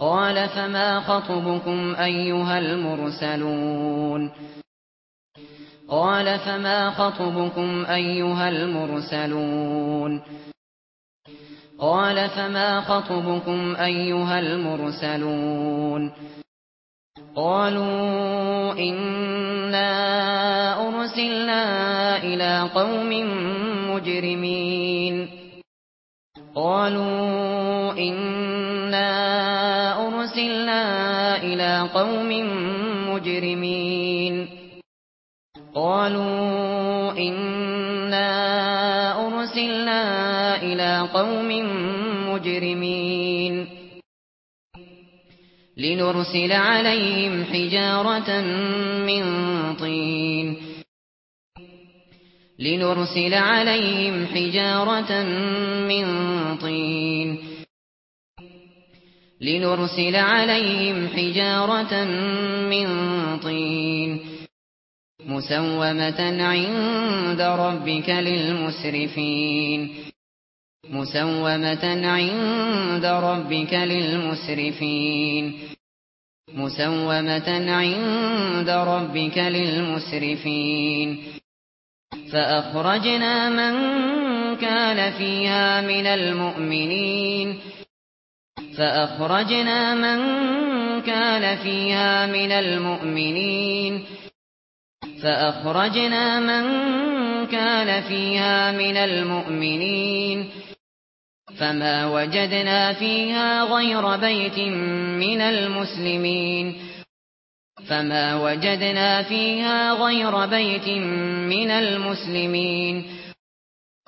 قال فما خطبكم أيها المرسلون قال فما خطبكم أيها المرسلون قال فما خطبكم أيها المرسلون قالوا إنا أرسلنا إلى قوم مجرمين قالوا إنا إلى قوم مجرمين. قالوا إنا أرسلنا إلى قوم مجرمين. لنرسل عليهم حجارة من طين. لنرسل عليهم حجارة من طين. لنرسل عليهم حجارة من طين مسومة عند ربك للمسرفين مسومة عند ربك للمسرفين مسومة عند ربك للمسرفين فأخرجنا من كان فيها من المؤمنين فأخرجنا من كان فيها من المؤمنين فأخرجنا من كان فيها من المؤمنين فما وجدنا فيها غير بيت من المسلمين فما وجدنا فيها غير بيت من المسلمين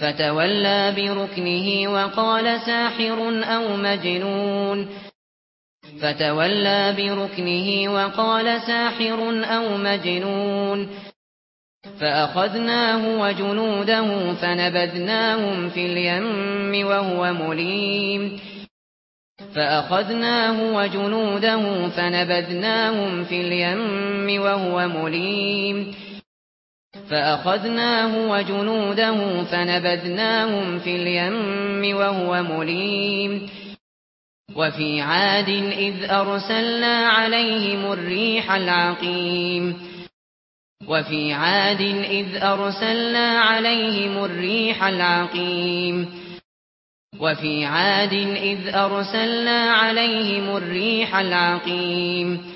فتولى بركنه وقال ساحر أو مجنون. فتولى بركنه وقال ساحر أو مجنون. فأخذناه وجنوده فنبذناهم في اليم وهو مليم. فأخذناه وجنوده فنبذناهم في اليم وهو مليم. فأخذناه وجنوده فنبذناهم في اليم وهو مليم وفي عاد إذ أرسلنا عليهم الريح العقيم وفي عاد إذ أرسلنا عليهم الريح العقيم وفي عاد إذ أرسلنا عليهم الريح العقيم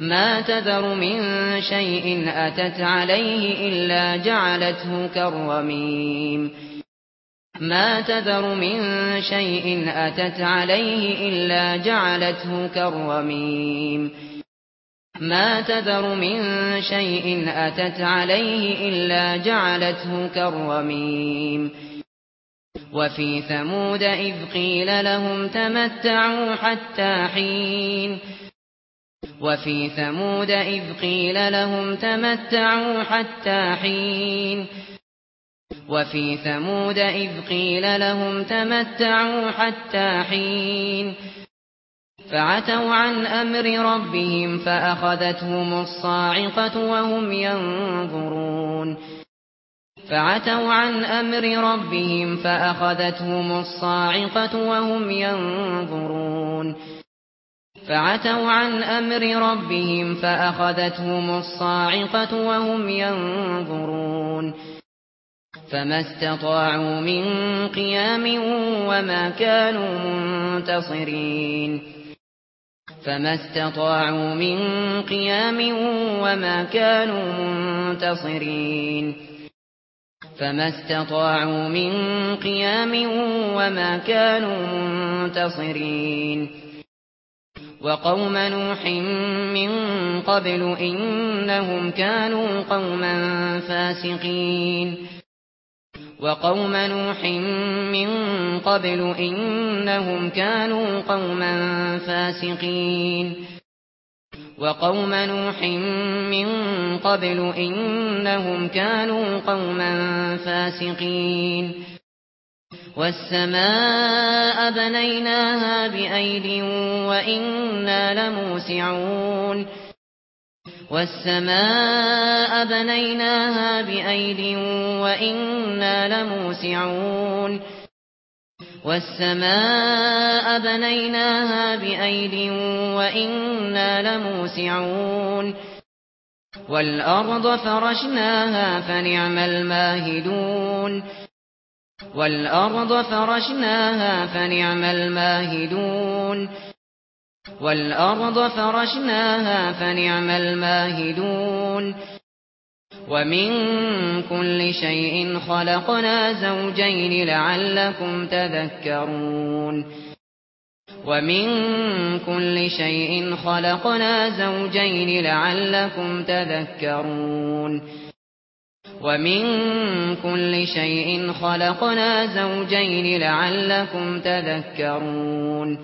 ما تذر من شيء أتت عليه إلا جعلته كرميم ما تذر من شيء أتت عليه إلا جعلته كرميم ما تذر من شيء أتت عليه إلا جعلته كرميم وفي ثمود إذ قيل لهم تمتعوا حتى حين وفي ثمود إذ قيل لهم تمتعوا حتى حين وفي ثمود إذ قيل لهم تمتعوا حتى حين فعتوا عن أمر ربهم فأخذتهم الصاعقة وهم ينظرون فعتوا عن أمر ربهم فأخذتهم الصاعقة وهم ينظرون فعتوا عن أمر ربهم فأخذتهم الصاعقة وهم ينظرون. فما استطاعوا من قيام وما كانوا منتصرين. فما استطاعوا من قيام وما كانوا منتصرين. فما استطاعوا من قيام وما كانوا منتصرين. وقوم نوح من قبل إنهم كانوا قوما فاسقين. وقوم نوح من قبل إنهم كانوا قوما فاسقين. وقوم نوح من قبل إنهم كانوا قوما فاسقين. والسماء بنيناها بأيد وإنا لموسعون. والسماء بنيناها بأيد وإنا لموسعون. والسماء بنيناها بأيد وإنا لموسعون. والأرض فرشناها فنعم الماهدون. والأرض فرشناها فنعم الماهدون. والأرض فرشناها فنعم الماهدون. ومن كل شيء خلقنا زوجين لعلكم تذكرون. ومن كل شيء خلقنا زوجين لعلكم تذكرون. وَمِن كُلِّ شَيْءٍ خَلَقْنَا زَوْجَيْنِ لَعَلَّكُمْ تَذَكَّرُونَ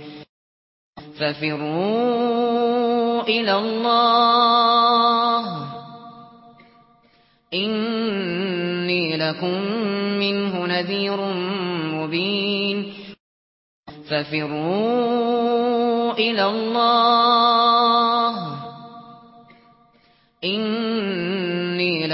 فَفِرُّوا إِلَى اللَّهِ إِنِّي لَكُمْ مِنْهُ نَذِيرٌ مُبِينٌ فَفِرُّوا إِلَى اللَّهِ إِنِّي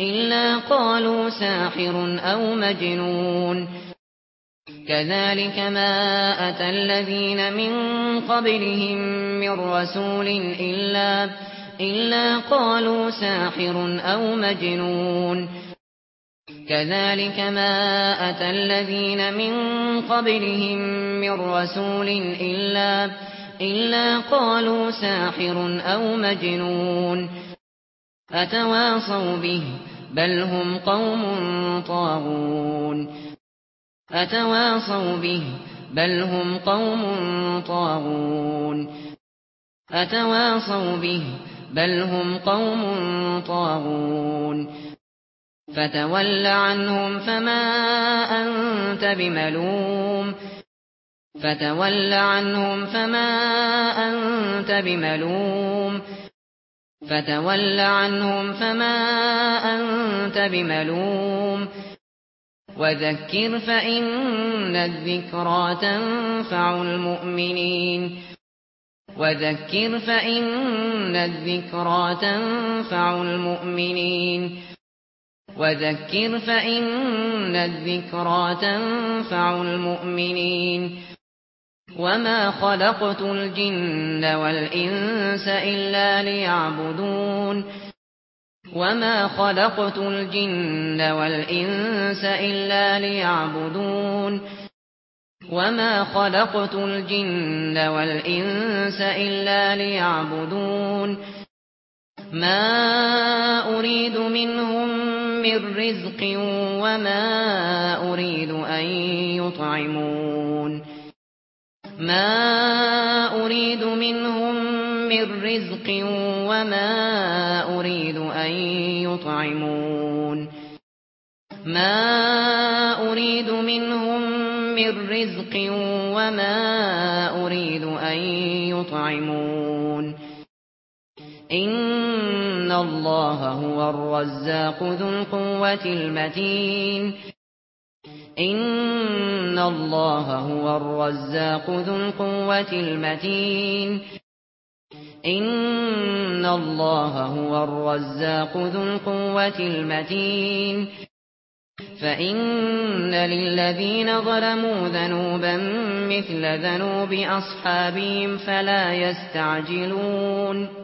إلا قالوا ساحر أو مجنون. كذلك ما أتى الذين من قبلهم من رسول إلا, إلا قالوا ساحر أو مجنون. كذلك ما أتى الذين من قبلهم من رسول إلا, إلا قالوا ساحر أو مجنون. اتواصوا به بل هم قوم طاغون. اتواصوا به بل هم قوم طاغون. اتواصوا به بل هم قوم طاغون. فتول عنهم فما أنت بملوم. فتول عنهم فما أنت بملوم. فتول عنهم فما أنت بملوم. وذكر فإن الذكرى تنفع المؤمنين. وذكر فإن الذكرى تنفع المؤمنين. وذكر فإن الذكرى تنفع المؤمنين. وما خلقت الجن والانس الا ليعبدون وما خلقت الجن والانس الا ليعبدون وما خلقت الجن والانس الا ليعبدون ما اريد منهم من رزق وما اريد ان يطعمون ما اريد منهم من رزق وما اريد ان يطعمون ما اريد منهم من رزق وما اريد ان يطعمون ان الله هو الرزاق ذو القوه المتين ان الله هو الرزاق ذو القوه المتين ان الله هو الرزاق ذو القوه المتين فان للذين ظلموا ذنوبا مثل ذنوب اصحابهم فلا يستعجلون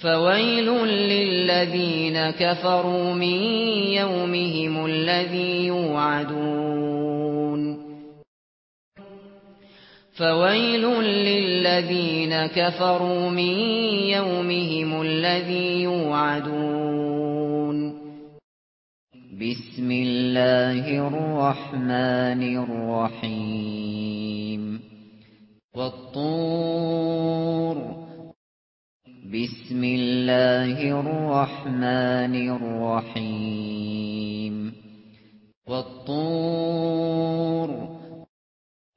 فَوَيْلٌ لِّلَّذِينَ كَفَرُوا مِن يَوْمِهِمُ الَّذِي يُوعَدُونَ فَوَيْلٌ لِّلَّذِينَ كَفَرُوا مِن يَوْمِهِمُ الَّذِي يُوعَدُونَ بِسْمِ اللَّهِ الرَّحْمَنِ الرَّحِيمِ وَالطُّورِ بسم الله الرحمن الرحيم. والطور.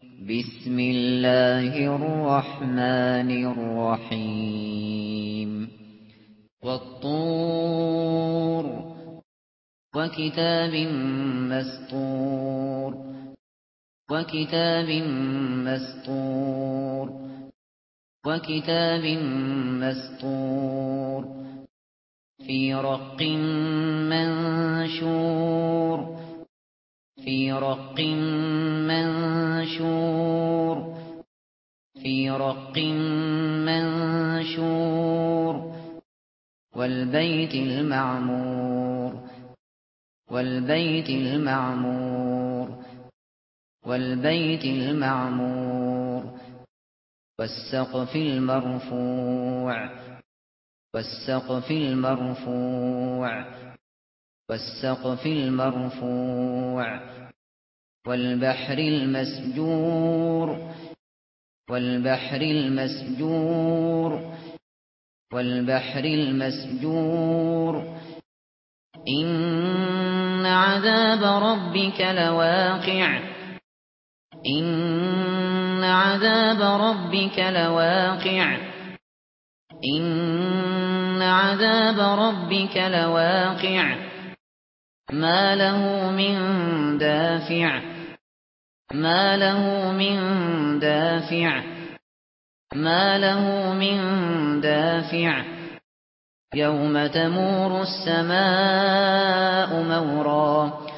بسم الله الرحمن الرحيم. والطور. وكتاب مسطور. وكتاب مسطور. وكتاب مسطور في رق منشور في رق منشور في رق منشور والبيت المعمور والبيت المعمور والبيت المعمور والسقف المرفوع. والسقف المرفوع. والسقف المرفوع. والبحر المسجور. والبحر المسجور. والبحر المسجور. إن عذاب ربك لواقع. إن عذاب ربك لواقع. إن عذاب ربك لواقع. ما له من دافع. ما له من دافع. ما له من دافع. يوم تمور السماء مورا.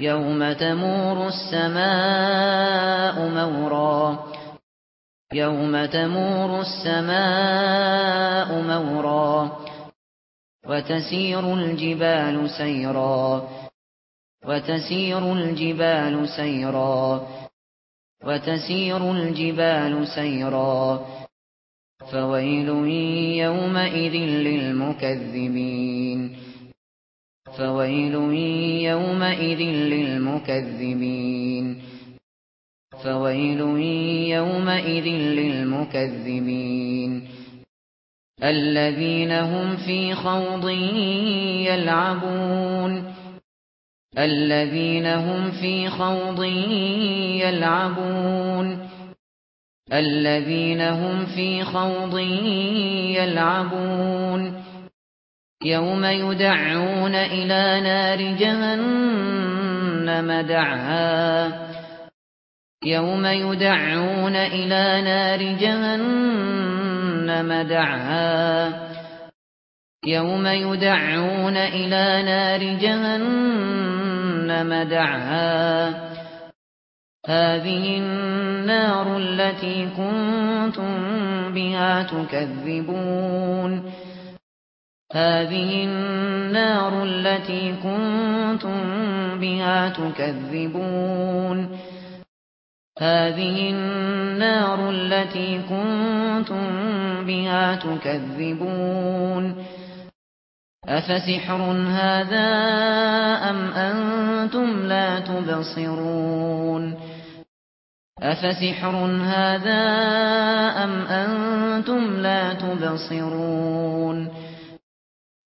يوم تمور السماء مورا يوم تمور السماء مورا وتسير الجبال سيرا وتسير الجبال سيرا وتسير الجبال سيرا فويل يومئذ للمكذبين فويل يومئذ للمكذبين. فويل يومئذ للمكذبين. الذين هم في خوض يلعبون. الذين هم في خوض يلعبون. الذين هم في خوض يلعبون. يوم يدعون إلى نار جهنم دعا يوم يدعون إلى نار جهنم دعا يوم يدعون إلى نار جهنم دعا هذه النار التي كنتم بها تكذبون. هذه النار التي كنتم بها تكذبون هذه النار التي كنتم بها تكذبون أفسحر هذا أم أنتم لا تبصرون أفسحر هذا أم أنتم لا تبصرون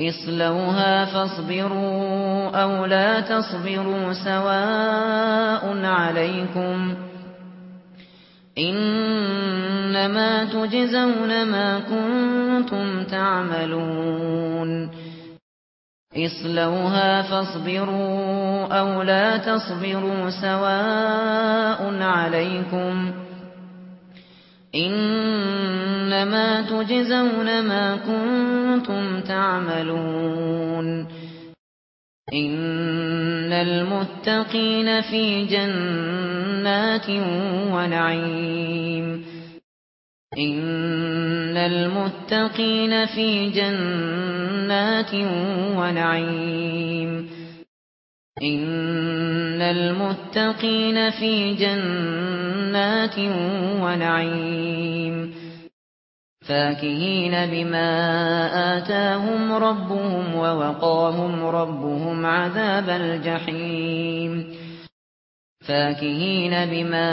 اصلوها فاصبروا أو لا تصبروا سواء عليكم انما تجزون ما كنتم تعملون اصلوها فاصبروا أو لا تصبروا سواء عليكم إنما تجزون ما كنتم تعملون. إن المتقين في جنات ونعيم. إن المتقين في جنات ونعيم. ان المتقين في جنات ونعيم فاكهين بما آتاهم ربهم ووقاهم ربهم عذاب الجحيم فاكهين بما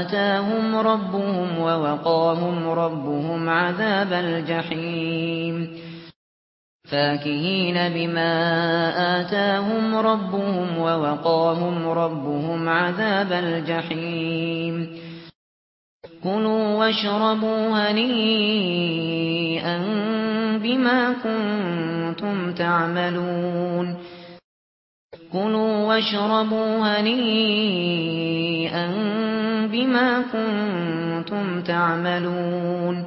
آتاهم ربهم ووقاهم ربهم عذاب الجحيم فاكهين بما آتاهم ربهم ووقاهم ربهم عذاب الجحيم. كلوا واشربوا هنيئا بما كنتم تعملون. كنوا واشربوا هنيئا بما كنتم تعملون.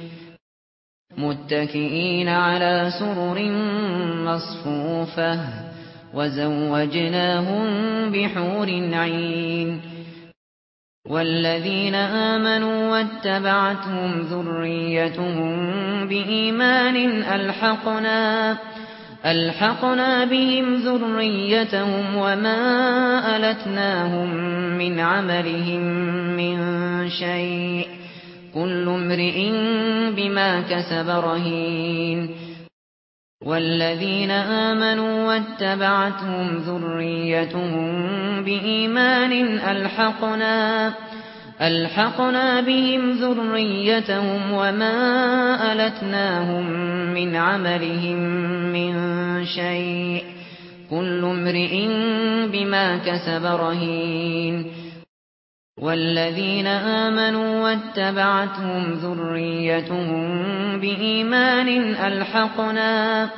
متكئين على سرر مصفوفة وزوجناهم بحور عين والذين آمنوا واتبعتهم ذريتهم بإيمان ألحقنا ألحقنا بهم ذريتهم وما ألتناهم من عملهم من شيء كل امرئ بما كسب رهين والذين آمنوا واتبعتهم ذريتهم بإيمان ألحقنا ألحقنا بهم ذريتهم وما ألتناهم من عملهم من شيء كل امرئ بما كسب رهين والذين آمنوا واتبعتهم ذريتهم بإيمان ألحقنا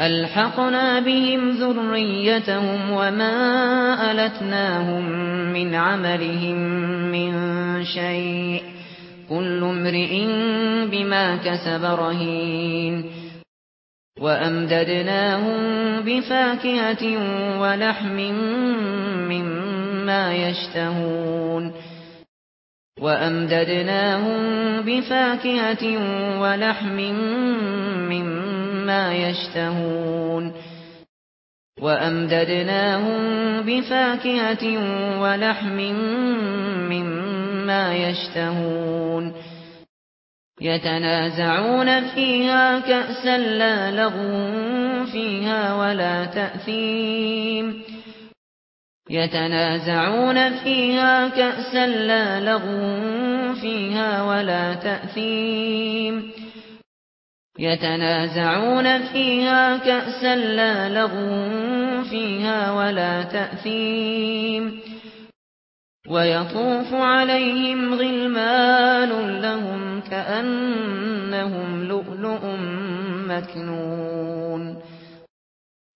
ألحقنا بهم ذريتهم وما ألتناهم من عملهم من شيء كل امرئ بما كسب رهين وأمددناهم بفاكهة ولحم مما ما يشتهون وأمددناهم بفاكهة ولحم مما يشتهون وأمددناهم بفاكهة ولحم مما يشتهون يتنازعون فيها كأسا لا لغو فيها ولا تأثيم يتنازعون فيها كأسا لا لغو فيها ولا تأثيم يتنازعون فيها كأسا لا لغو فيها ولا تأثيم ويطوف عليهم غلمان لهم كأنهم لؤلؤ مكنون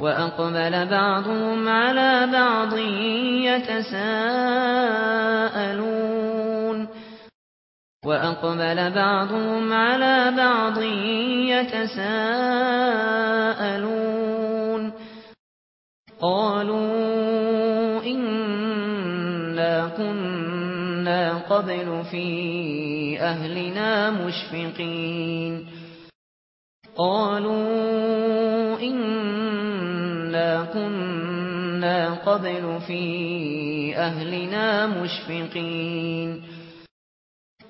وَأَقْبَلَ بَعْضُهُمْ عَلَى بَعْضٍ يَتَسَاءَلُونَ وَأَقْبَلَ بَعْضُهُمْ عَلَى بَعْضٍ يَتَسَاءَلُونَ قَالُوا إِنَّا كُنَّا قَبْلُ فِي أَهْلِنَا مُشْفِقِينَ قَالُوا إِنَّا إِذَا كُنَّا قَبْلُ فِي أَهْلِنَا مُشْفِقِينَ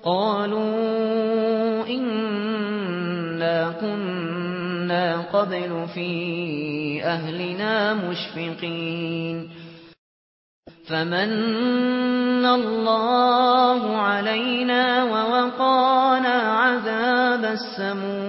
قَالُوا إِنَّا كُنَّا قَبْلُ فِي أَهْلِنَا مُشْفِقِينَ فَمَنَّ اللَّهُ عَلَيْنَا وَوَقَانَا عَذَابَ السَّمُومِ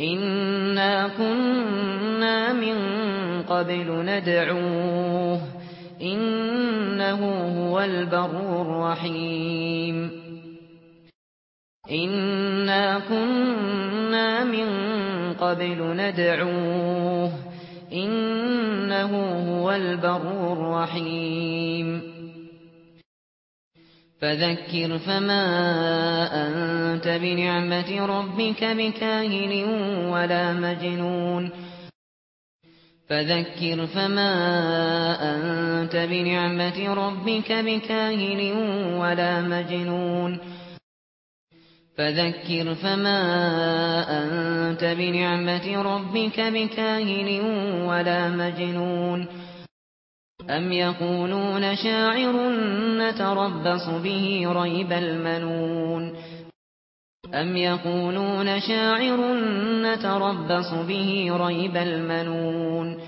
إنا كنا من قبل ندعوه إنه هو البر الرحيم إنا كنا من قبل ندعوه إنه هو البر الرحيم فذكر فما أنت بنعمة ربك بكاهن ولا مجنون. فذكر فما أنت بنعمة ربك بكاهن ولا مجنون. فذكر فما أنت بنعمة ربك بكاهن ولا مجنون. أم يقولون شاعر نتربص به ريب المنون أم يقولون شاعر نتربص به ريب المنون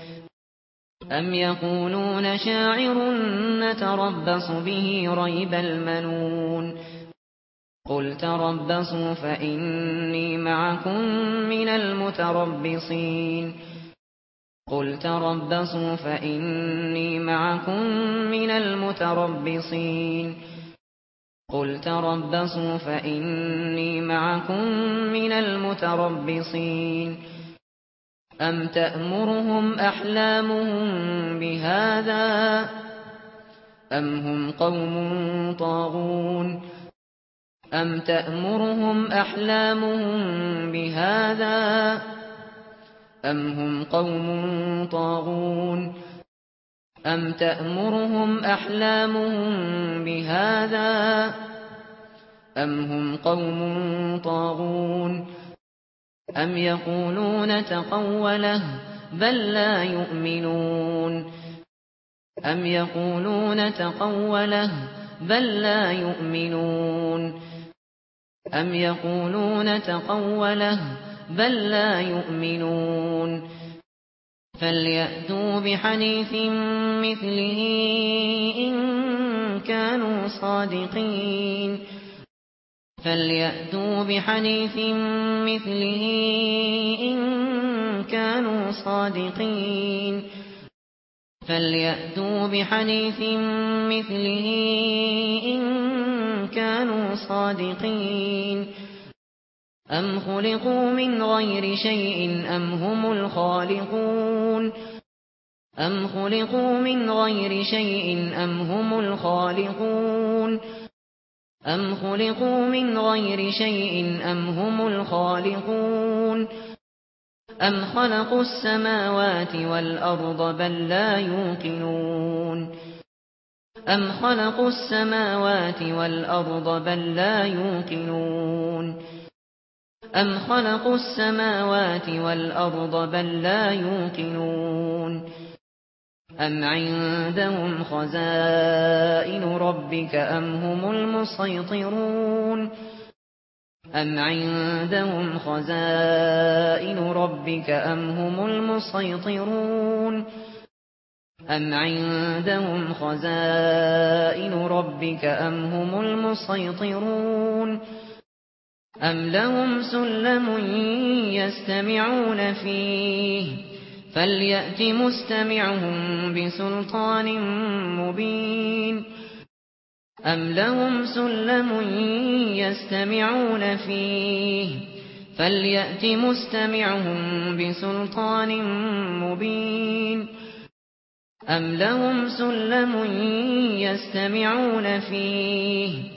أم يقولون شاعر نتربص به ريب المنون قل تربصوا فإني معكم من المتربصين قل تربصوا فإني معكم من المتربصين. قل تربصوا فإني معكم من المتربصين. أم تأمرهم أحلامهم بهذا أم هم قوم طاغون؟ أم تأمرهم أحلامهم بهذا أم هم قوم طاغون أم تأمرهم أحلامهم بهذا أم هم قوم طاغون أم يقولون تقوله بل لا يؤمنون أم يقولون تقوله بل لا يؤمنون أم يقولون تقوله بل لا يؤمنون. فليأتوا بحنيف مثله إن كانوا صادقين. فليأتوا بحنيف مثله إن كانوا صادقين. فليأتوا بحنيف مثله إن كانوا صادقين. أَمْ خُلِقُوا مِنْ غَيْرِ شَيْءٍ أَمْ هُمُ الْخَالِقُونَ أَمْ خُلِقُوا مِنْ غَيْرِ شَيْءٍ أَمْ هُمُ الْخَالِقُونَ أَمْ خُلِقُوا مِنْ غَيْرِ شَيْءٍ أَمْ هُمُ الْخَالِقُونَ أَمْ خَلَقُوا السَّمَاوَاتِ وَالْأَرْضَ بَل لَّا يُوقِنُونَ أَمْ خَلَقُوا السَّمَاوَاتِ وَالْأَرْضَ بَل لَّا يُوقِنُونَ أَمْ خَلَقُوا السَّمَاوَاتِ وَالْأَرْضَ بَل لَّا يُوقِنُونَ أَمْ عِندَهُمْ خَزَائِنُ رَبِّكَ أَمْ هُمُ الْمُصَيْطِرُونَ أَمْ عِندَهُمْ خَزَائِنُ رَبِّكَ أَمْ هُمُ الْمُصَيْطِرُونَ أَمْ عِندَهُمْ خَزَائِنُ رَبِّكَ أَمْ هُمُ الْمُصَيْطِرُونَ أَمْ لَهُمْ سُلَّمٌ يَسْتَمِعُونَ فِيهِ فَلْيَأْتِ مُسْتَمِعُهُمْ بِسُلْطَانٍ مُبِينٍ أَمْ لَهُمْ سُلَّمٌ يَسْتَمِعُونَ فِيهِ فَلْيَأْتِ مُسْتَمِعُهُمْ بِسُلْطَانٍ مُبِينٍ أَمْ لَهُمْ سُلَّمٌ يَسْتَمِعُونَ فِيهِ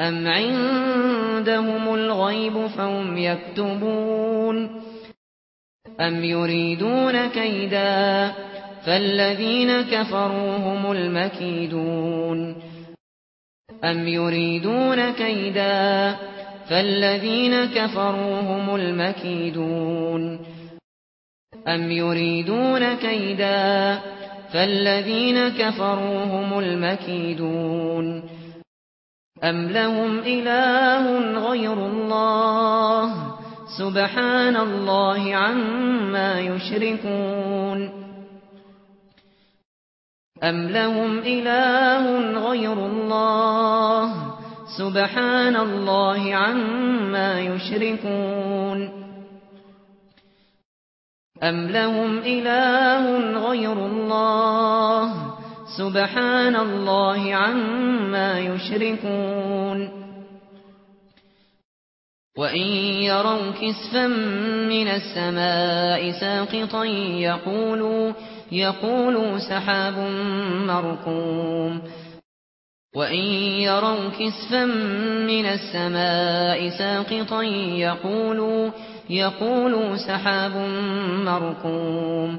أَمْ عِندَهُمُ الْغَيْبُ فَهُمْ يَكْتُبُونَ أَمْ يُرِيدُونَ كَيْدًا فَالَّذِينَ كَفَرُوا هُمُ الْمَكِيدُونَ أَمْ يُرِيدُونَ كَيْدًا فَالَّذِينَ كَفَرُوا هُمُ الْمَكِيدُونَ أَمْ يُرِيدُونَ كَيْدًا فَالَّذِينَ كَفَرُوا هُمُ الْمَكِيدُونَ أَمْ لَهُمْ إِلَٰهٌ غَيْرُ اللَّهِ سُبْحَانَ اللَّهِ عَمَّا يُشْرِكُونَ أَمْ لَهُمْ إِلَٰهٌ غَيْرُ اللَّهِ سُبْحَانَ اللَّهِ عَمَّا يُشْرِكُونَ أَمْ لَهُمْ إِلَٰهٌ غَيْرُ اللَّهِ سبحان الله عما يشركون وَإِن يَرَوْا كِسْفًا مِنَ السَّمَاءِ سَاقِطًا يَقُولُوا يَقُولُوا سَحَابٌ مَّرْكُومٌ وَإِن يَرَوْا كِسْفًا مِنَ السَّمَاءِ سَاقِطًا يَقُولُوا يَقُولُوا سَحَابٌ مَّرْكُومٌ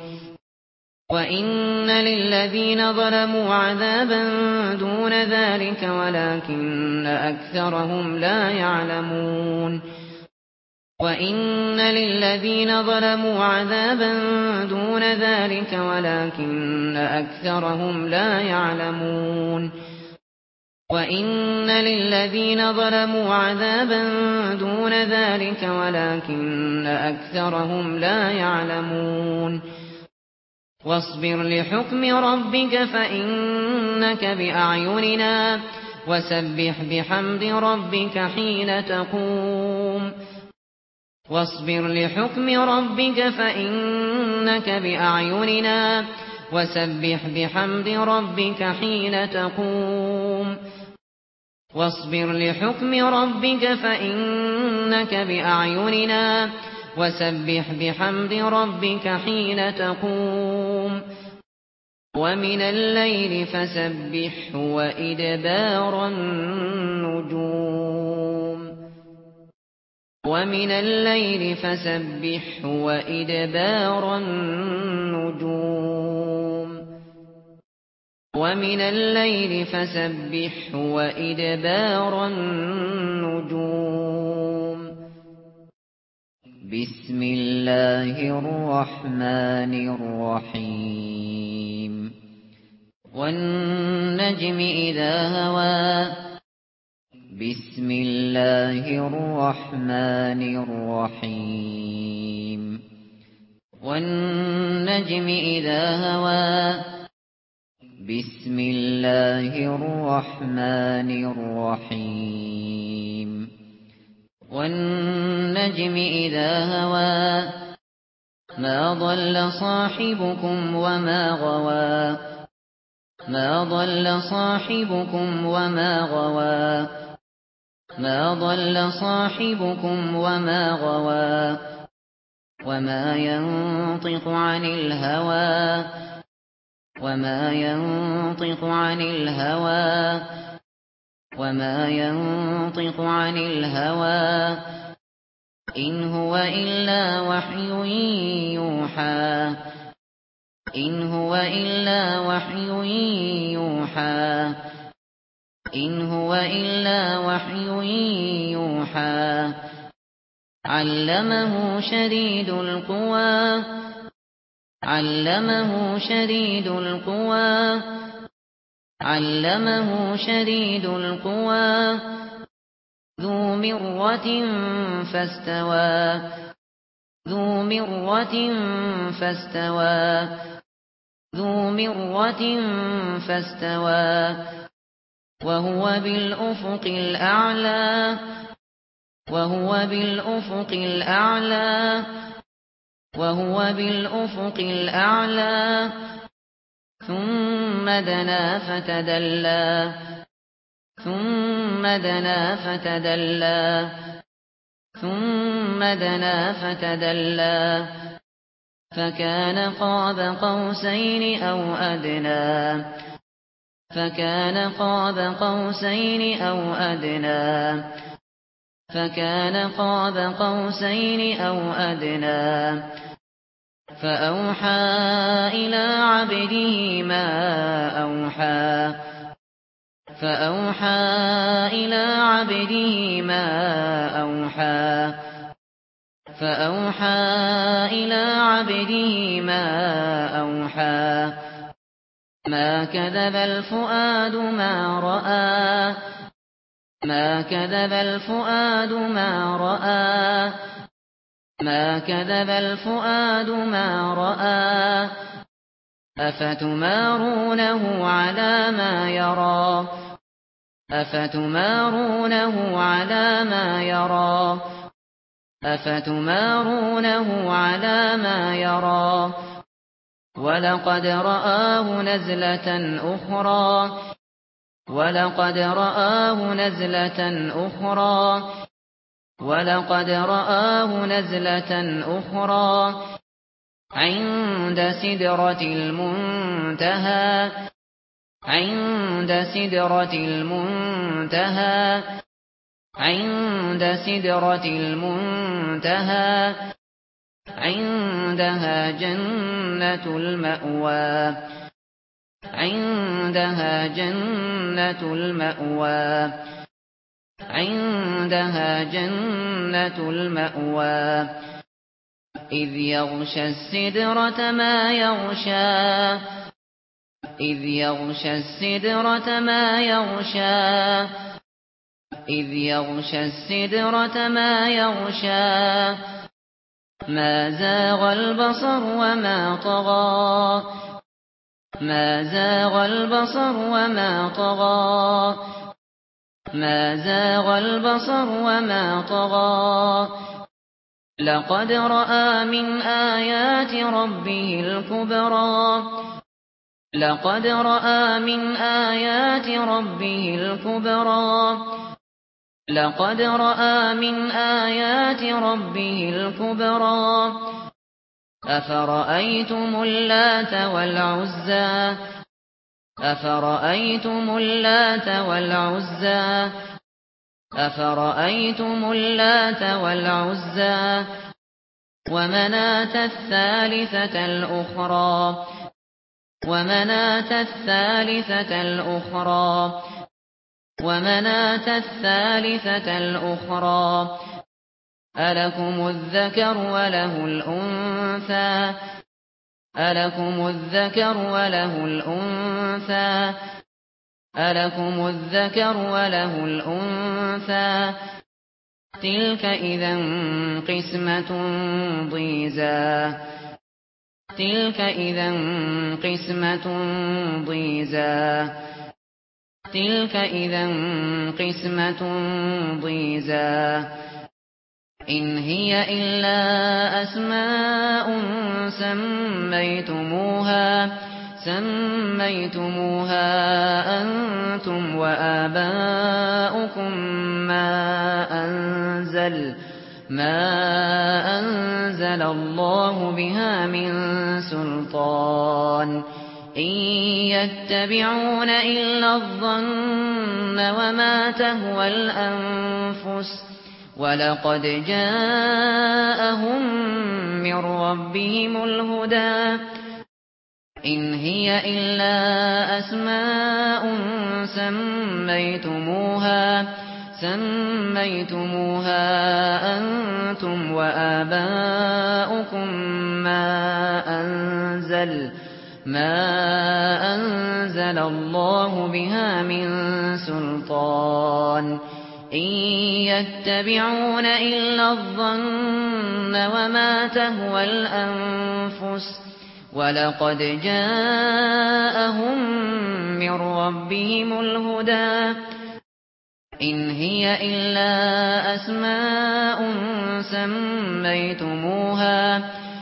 وَإِنَّ لِلَّذِينَ ظَلَمُوا عَذَابًا دُونَ ذَلِكَ وَلَكِنَّ أَكْثَرَهُمْ لَا يَعْلَمُونَ وَإِنَّ لِلَّذِينَ ظَلَمُوا عَذَابًا دُونَ ذَلِكَ وَلَكِنَّ أَكْثَرَهُمْ لَا يَعْلَمُونَ وَإِنَّ لِلَّذِينَ ظَلَمُوا عَذَابًا دُونَ ذَلِكَ وَلَكِنَّ أَكْثَرَهُمْ لَا يَعْلَمُونَ واصبر لحكم ربك فإنك بأعيننا وسبح بحمد ربك حين تقوم. واصبر لحكم ربك فإنك بأعيننا وسبح بحمد ربك حين تقوم. واصبر لحكم ربك فإنك بأعيننا وسبح بحمد ربك حين تقوم. ومن الليل فسبحه وإدبار النجوم ومن الليل فسبحه وإدبار النجوم ومن الليل فسبحه وإدبار النجوم بسم الله الرحمن الرحيم والنجم إذا هوى. بسم الله الرحمن الرحيم. والنجم إذا هوى. بسم الله الرحمن الرحيم. والنجم إذا هوى. ما ضل صاحبكم وما غوى. ما ضل صاحبكم وما غوى. ما ضل صاحبكم وما غوى. وما ينطق عن الهوى. وما ينطق عن الهوى. وما ينطق عن الهوى. إن هو إلا وحي يوحى. إن هو إلا وحي يوحى. إن هو إلا وحي يوحى. علمه شديد القوى. علمه شديد القوى. علمه شديد القوى. ذو مرة فاستوى. ذو مرة فاستوى. ذو مرة فاستوى وهو بالأفق الأعلى وهو بالأفق الأعلى وهو بالأفق الأعلى ثم دنا فتدلى ثم دنا فتدلى ثم دنا فتدلى فكان قاب قوسين أو ادنى. فكان قاب قوسين أو ادنى. فكان قاب قوسين أو ادنى. فاوحى إلى عبده ما اوحى. فاوحى إلى عبده ما اوحى. فأوحى إلى عبده ما أوحى ما كذب الفؤاد ما رأى ما كذب الفؤاد ما رأى ما كذب الفؤاد ما رأى أفتمارونه على ما يرى أفتمارونه على ما يرى أفتمارونه على ما يرى؟ ولقد رآه نزلة أخرى. ولقد رآه نزلة أخرى. ولقد رآه نزلة أخرى. عند سدرة المنتهى. عند سدرة المنتهى. عند سدرة المنتهى عندها جنة المأوى. عندها جنة المأوى. عندها جنة المأوى. إذ يغشى السدرة ما يغشى. إذ يغشى السدرة ما يغشى. إذ يغشى السدرة ما يغشى. ما زاغ البصر وما طغى. ما زاغ البصر وما طغى. ما زاغ البصر وما طغى. لقد رأى من آيات ربه الكبرى. لقد رأى من آيات ربه الكبرى. لقد رأى من آيات ربه الكبرى أفرأيتم اللات والعزى أفرأيتم اللات والعزى أفرأيتم اللات والعزى ومنات الثالثة الأخرى ومنات الثالثة الأخرى ومنات الثالثة الأخرى ألكم الذكر وله الأنثى ألكم الذكر وله الأنثى ألكم الذكر وله الأنثى تلك إذا قسمة ضيزى تلك إذا قسمة ضيزى تلك إذا قسمة ضيزى إن هي إلا أسماء سميتموها سميتموها أنتم وآباؤكم ما أنزل ما أنزل الله بها من سلطان إن يتبعون إلا الظن وما تهوى الأنفس ولقد جاءهم من ربهم الهدى إن هي إلا أسماء سميتموها سميتموها أنتم وآباؤكم ما أنزل ما أنزل الله بها من سلطان إن يتبعون إلا الظن وما تهوى الأنفس ولقد جاءهم من ربهم الهدى إن هي إلا أسماء سميتموها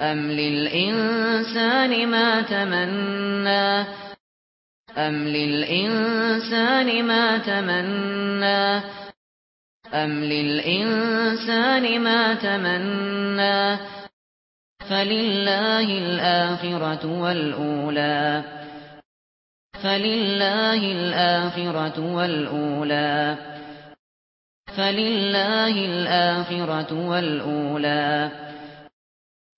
أَمْ لِلْإِنْسَانِ مَا تَمَنَّى أَمْ لِلْإِنْسَانِ مَا تَمَنَّى أَمْ لِلْإِنْسَانِ مَا تَمَنَّى فَلِلَّهِ الْآخِرَةُ وَالْأُولَى فَلِلَّهِ الْآخِرَةُ وَالْأُولَى فَلِلَّهِ الْآخِرَةُ وَالْأُولَى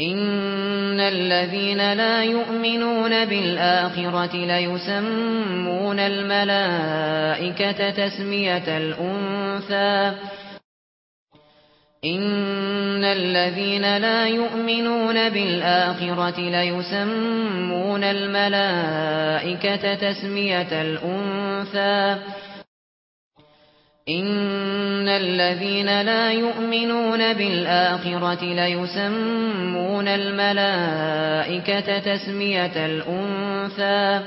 ان الذين لا يؤمنون بالاخره لا يسمون الملائكه تسميه الانثى ان الذين لا يؤمنون بالاخره لا يسمون الملائكه تسميه الانثى ان الذين لا يؤمنون بالاخره لا يسمون الملائكه تسميه الانثى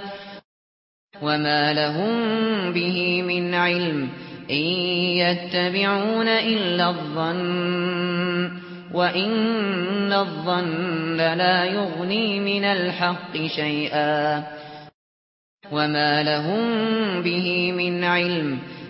وما لهم به من علم ان يتبعون الا الظن وان الظن لا يغني من الحق شيئا وما لهم به من علم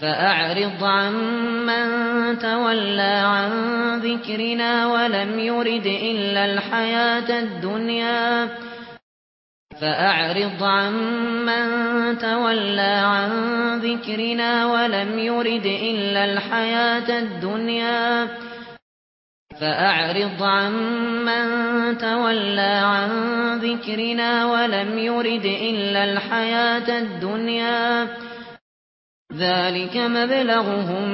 فأعرض عن من تولى عن ذكرنا ولم يرد إلا الحياة الدنيا. فأعرض عن من تولى عن ذكرنا ولم يرد إلا الحياة الدنيا. فأعرض عن من تولى عن ذكرنا ولم يرد إلا الحياة الدنيا. فأعرض عن من تولى عن ذكرنا ولم يرد إلا الحياة الدنيا ذلك مبلغهم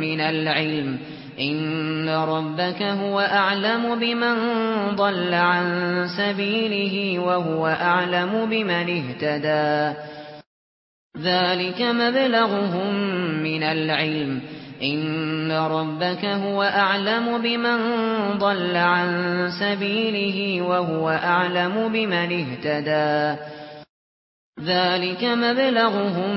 من العلم ان ربك هو اعلم بمن ضل عن سبيله وهو اعلم بمن اهتدى ذلك مبلغهم من العلم ان ربك هو اعلم بمن ضل عن سبيله وهو اعلم بمن اهتدى ذلك مبلغهم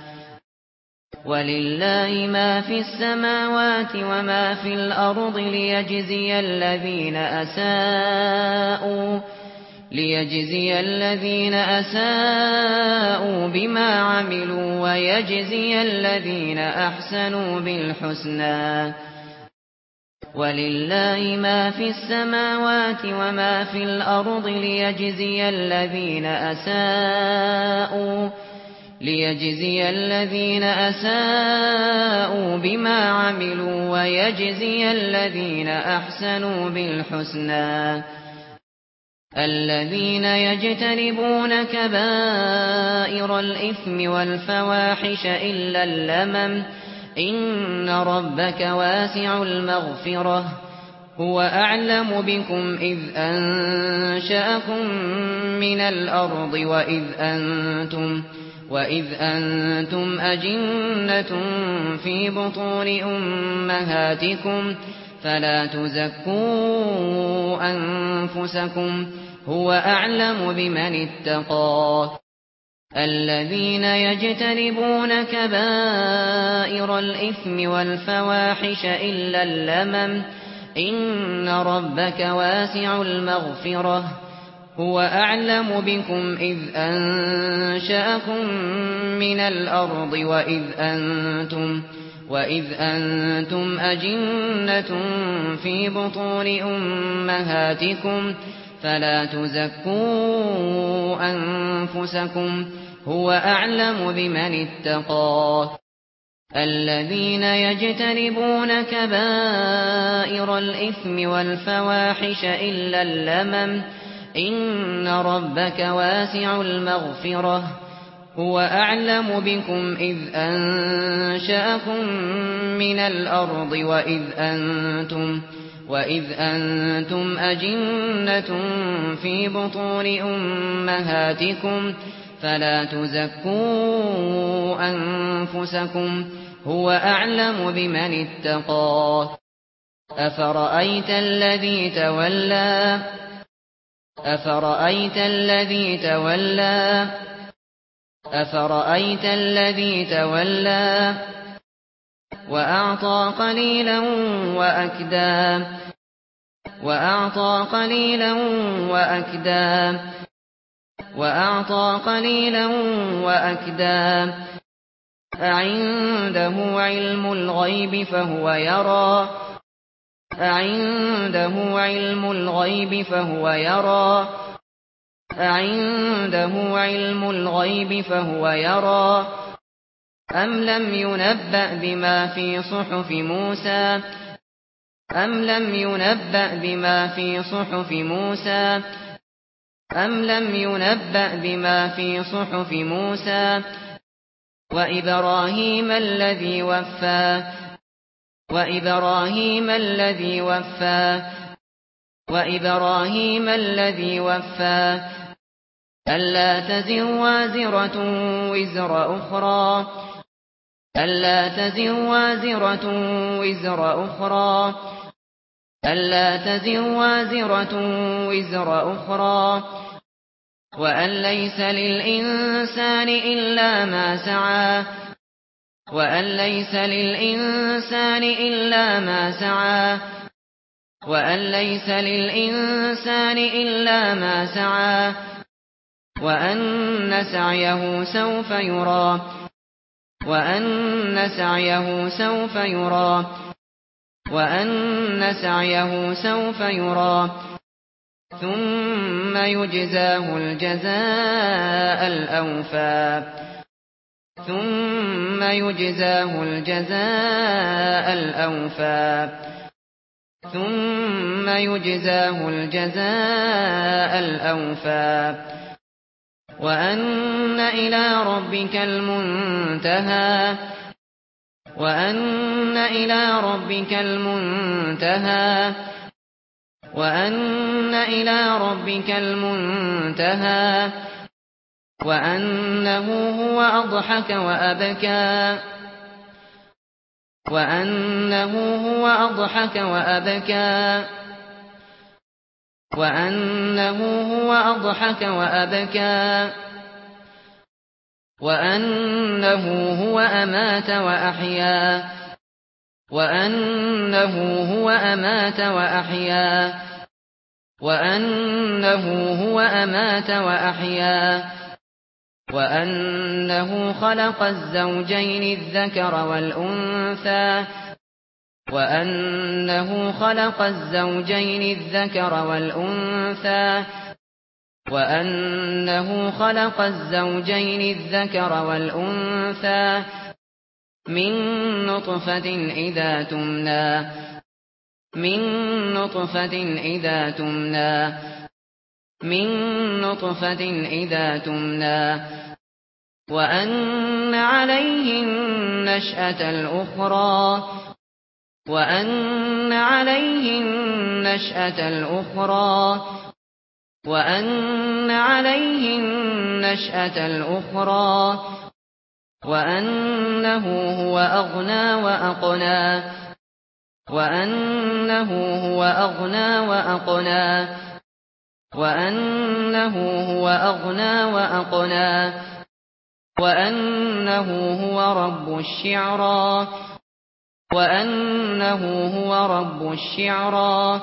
ولله ما في السماوات وما في الأرض ليجزي الذين أساءوا ليجزي الذين أساءوا بما عملوا ويجزي الذين أحسنوا بالحسنى ولله ما في السماوات وما في الأرض ليجزي الذين أساءوا ليجزي الذين أساءوا بما عملوا ويجزي الذين أحسنوا بالحسنى الذين يجتنبون كبائر الإثم والفواحش إلا اللمم إن ربك واسع المغفرة هو أعلم بكم إذ أنشأكم من الأرض وإذ أنتم أنشأكم وَإِذْ أَنْتُمْ أَجِنَّةٌ فِي بُطُونِ أُمَّهَاتِكُمْ فَلَا تُزَكُّوا أَنفُسَكُمْ هُوَ أَعْلَمُ بِمَنِ اتَّقَى الَّذِينَ يَجْتَنِبُونَ كَبَائِرَ الْإِثْمِ وَالْفَوَاحِشَ إِلَّا اللَّمَمَ إِنَّ رَبَّكَ وَاسِعُ الْمَغْفِرَةِ هو أعلم بكم إذ أنشأكم من الأرض وإذ أنتم وَإِذْ أَنْتُمْ أَجِنَّةٌ فِي بُطُونِ أُمَّهَاتِكُمْ فَلَا تُزَكُّوا أَنفُسَكُمْ هُوَ أَعْلَمُ بِمَنِ اتَّقَى الَّذِينَ يَجْتَنِبُونَ كَبَائِرَ الْإِثْمِ وَالْفَوَاحِشَ إِلَّا اللَّمَمَ ان ربك واسع المغفرة هو اعلم بكم اذ انشأكم من الأرض واذ أنتم واذ أنتم اجنة في بطون امهاتكم فلا تزكوا انفسكم هو اعلم بمن اتقى افرأيت الذي تولى أفرأيت الذي تولى؟ أفرأيت الذي تولى؟ وأعطى قليلا وأكدا. وأعطى قليلا وأكدا. وأعطى قليلا وأكدا. أعنده علم الغيب فهو يرى. أعنده علم الغيب فهو يرى. أعنده علم الغيب فهو يرى. أم لم ينبأ بما في صحف موسى. أم لم ينبأ بما في صحف موسى. أم لم ينبأ بما في صحف موسى. وإبراهيم الذي وفى. وإبراهيم الذي وفى وإبراهيم الذي وفى ألا تزر وازرة وزر أخرى ألا تزر وازرة وزر أخرى ألا تزر وازرة وزر أخرى وأن ليس للإنسان إلا ما سعى وأن ليس للإنسان إلا ما سعى وأن ليس للإنسان إلا ما سعى وأن سعيه سوف يرى وأن سعيه سوف يرى وأن سعيه سوف يرى ثم يجزاه الجزاء الأوفى ثم يجزاه الجزاء الأوفى. ثم يجزاه الجزاء الأوفى. وأن إلى ربك المنتهى. وأن إلى ربك المنتهى. وأن إلى ربك المنتهى. وأنه هو أضحك وأبكى. وأنه هو أضحك وأبكى. وأنه هو أضحك وأبكى. وأنه هو أمات وأحيا وأنه هو أمات وأحيا وأنه هو أمات وأحيا وأنه خلق الزوجين الذكر والأنثى وأنه خلق الزوجين الذكر والأنثى وأنه خلق الزوجين الذكر والأنثى من نطفة إذا تمنى من نطفة إذا تمنى من نطفة إذا تمنى وأن عليه النشأة الأخرى وأن عليه النشأة الأخرى وأن عليه النشأة الأخرى وأنه هو أغنى وأقنى وأنه هو أغنى وأقنى وأنه هو أغنى وأقنى وأنه هو رب الشعرى وأنه هو رب الشعرى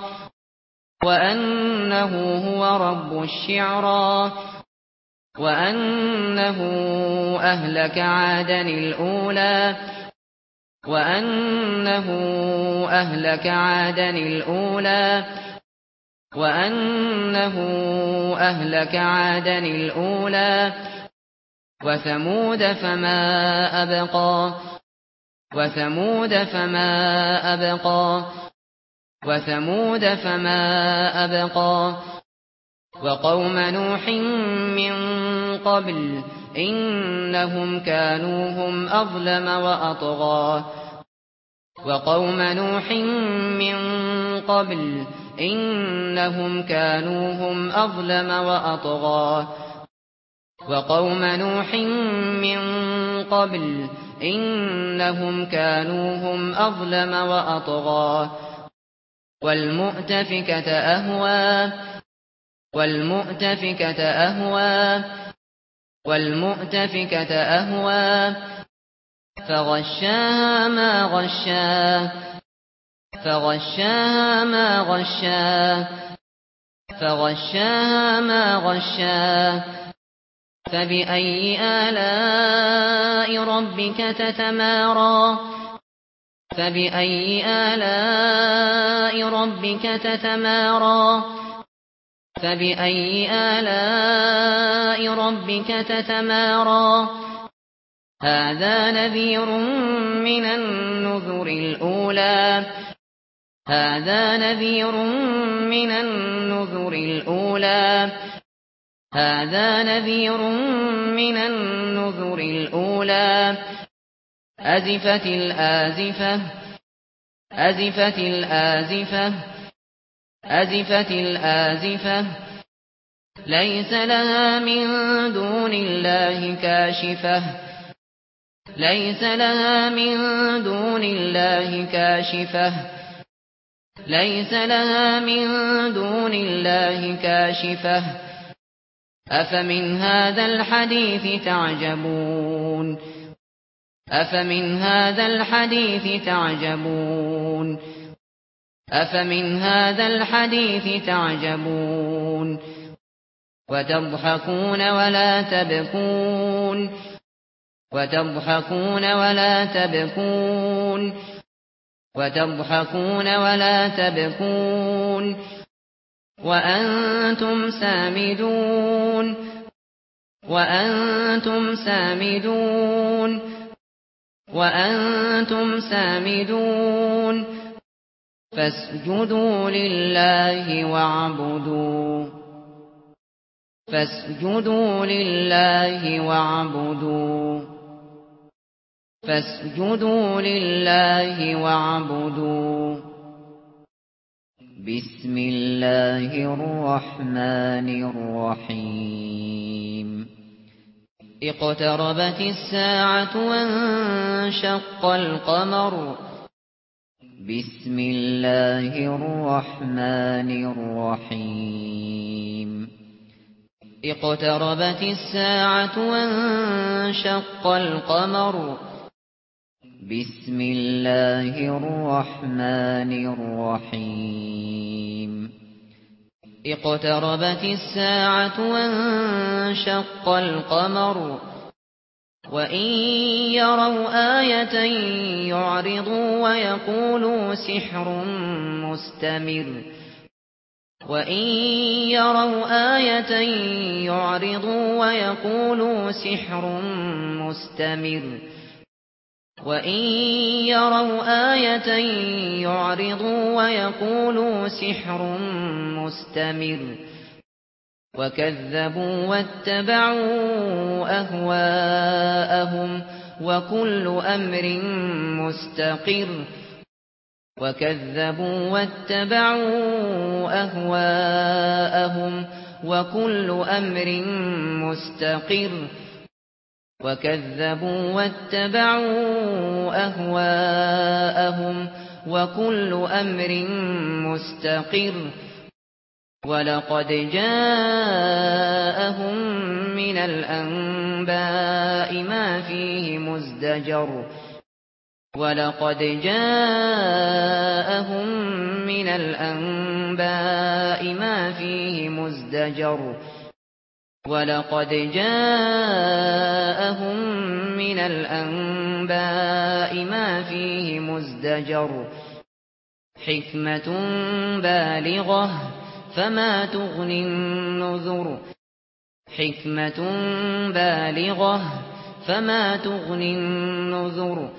وأنه هو رب الشعرى وأنه أهلك عادا الأولى وأنه أهلك عادا الأولى وأنه أهلك عادا الأولى وثمود فما أبقى. وثمود فما أبقى. وثمود فما أبقى. وقوم نوح من قبل إنهم كانوا هم أظلم وأطغى. وقوم نوح من قبل إنهم كانوا هم أظلم وأطغى. وقوم نوح من قبل إنهم كانوا هم أظلم وأطغى والمؤتفكة أهوى والمؤتفكة أهوى والمؤتفكة أهوى فغشاها ما غشا فغشاها ما غشا فغشاها ما غشا فبأي آلاء ربك تتمارى فبأي آلاء ربك تتمارى فبأي آلاء ربك تتمارى هذا نذير من النذر الأولى هذا نذير من النذر الأولى هذا نذير من النذر الأولى. أزفت الآزفة أزفت الآزفة أزفت الآزفة. ليس لها من دون الله كاشفة. ليس لها من دون الله كاشفة. ليس لها من دون الله كاشفة. أفمن هذا الحديث تعجبون؟ أفمن هذا الحديث تعجبون؟ أفمن هذا الحديث تعجبون؟ وتضحكون ولا تبكون؟ وتضحكون ولا تبكون؟ وتضحكون ولا تبكون؟ وأنتم سامدون وأنتم سامدون وأنتم سامدون فاسجدوا لله واعبدوا فاسجدوا لله واعبدوا فاسجدوا لله واعبدوا بسم الله الرحمن الرحيم. اقتربت الساعة وانشق القمر. بسم الله الرحمن الرحيم. اقتربت الساعة وانشق القمر. بسم الله الرحمن الرحيم. اقتربت الساعة وانشق القمر وإن يروا آية يعرضوا ويقولوا سحر مستمر وإن يروا آية يعرضوا ويقولوا سحر مستمر وَإِن يَرَوْا آيَةً يُعْرِضُوا وَيَقُولُوا سِحْرٌ مُسْتَمِرٌّ وَكَذَّبُوا وَاتَّبَعُوا أَهْوَاءَهُمْ وَكُلُّ أَمْرٍ مُسْتَقِرٌّ وَكَذَّبُوا وَاتَّبَعُوا أَهْوَاءَهُمْ وَكُلُّ أَمْرٍ مُسْتَقِرٌّ وكذبوا واتبعوا أهواءهم وكل أمر مستقر ولقد جاءهم من الأنباء ما فيه مزدجر ولقد جاءهم من الأنباء ما فيه مزدجر وَلَقَدْ جَاءَهُم مِّنَ الْأَنبَاءِ مَا فِيهِ مُزْدَجَرٌ حِكْمَةٌ بَالِغَةٌ فَمَا تُغْنِ النُّذُرُ حِكْمَةٌ بَالِغَةٌ فَمَا تُغْنِ النُّذُرُ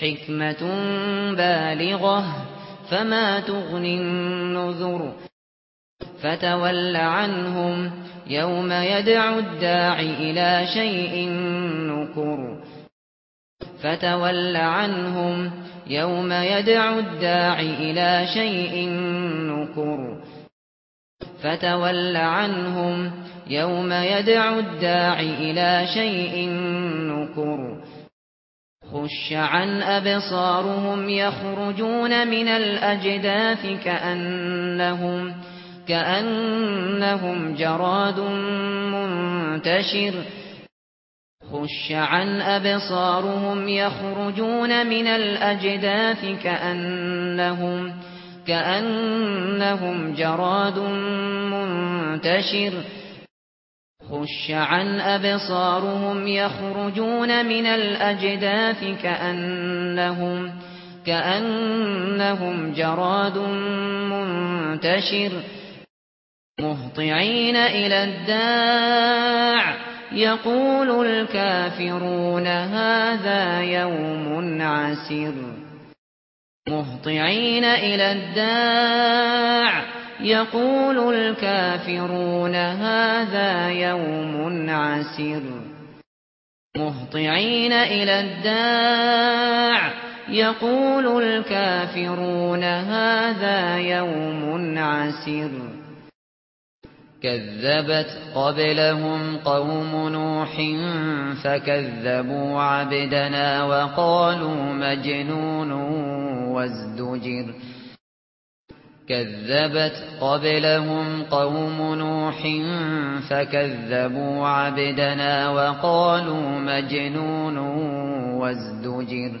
حِكْمَةٌ بَالِغَةٌ فَمَا تُغْنِ النُّذُرُ فَتَوَلَّ عَنْهُمْ يوم يدعو الداعي إلى شيء نكر فتول عنهم يوم يدعو الداعي إلى شيء نكر فتول عنهم يوم يدعو الداعي إلى شيء نكر خش عن أبصارهم يخرجون من الْأَجْدَاثِ كأنهم كأنهم جراد منتشر. خش عن أبصارهم يخرجون من الأجداث كأنهم كأنهم جراد منتشر. خش عن أبصارهم يخرجون من الأجداث كأنهم كأنهم جراد منتشر. مهطعين إلى الداع. يقول الكافرون هذا يوم عسير. مهطعين إلى الداع. يقول الكافرون هذا يوم عسير. مهطعين إلى الداع. يقول الكافرون هذا يوم عسير. كذبت قبلهم قوم نوح فكذبوا عبدنا وقالوا مجنون وازدجر. كذبت قبلهم قوم نوح فكذبوا عبدنا وقالوا مجنون وازدجر.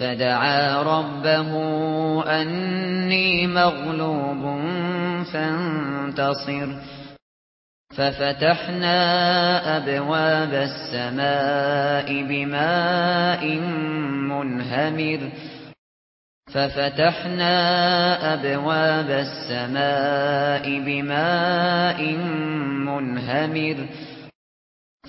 فدعا ربه أني مغلوب فانتصر. ففتحنا أبواب السماء بماء منهمر. ففتحنا أبواب السماء بماء منهمر.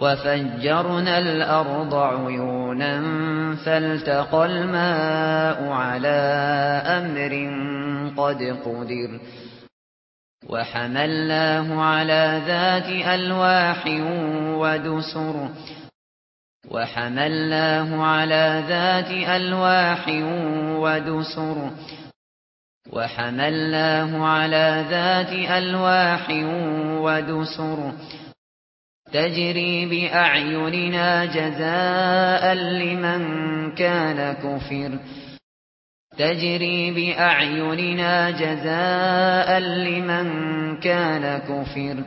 وَفَجَّرْنَا الْأَرْضَ عُيُونًا فَالْتَقَى الْمَاءُ عَلَى أَمْرٍ قَدْ قُدِرَ وَحَمَلْنَاهُ عَلَى ذَاتِ أَلْوَاحٍ وَدُسُرٍ وَحَمَلْنَاهُ عَلَى ذَاتِ أَلْوَاحٍ وَدُسُرٍ وَحَمَلْنَاهُ عَلَى ذَاتِ أَلْوَاحٍ وَدُسُرٍ تجري بأعيننا جزاء لمن كان كفر. تجري بأعيننا جزاء لمن كان كفر.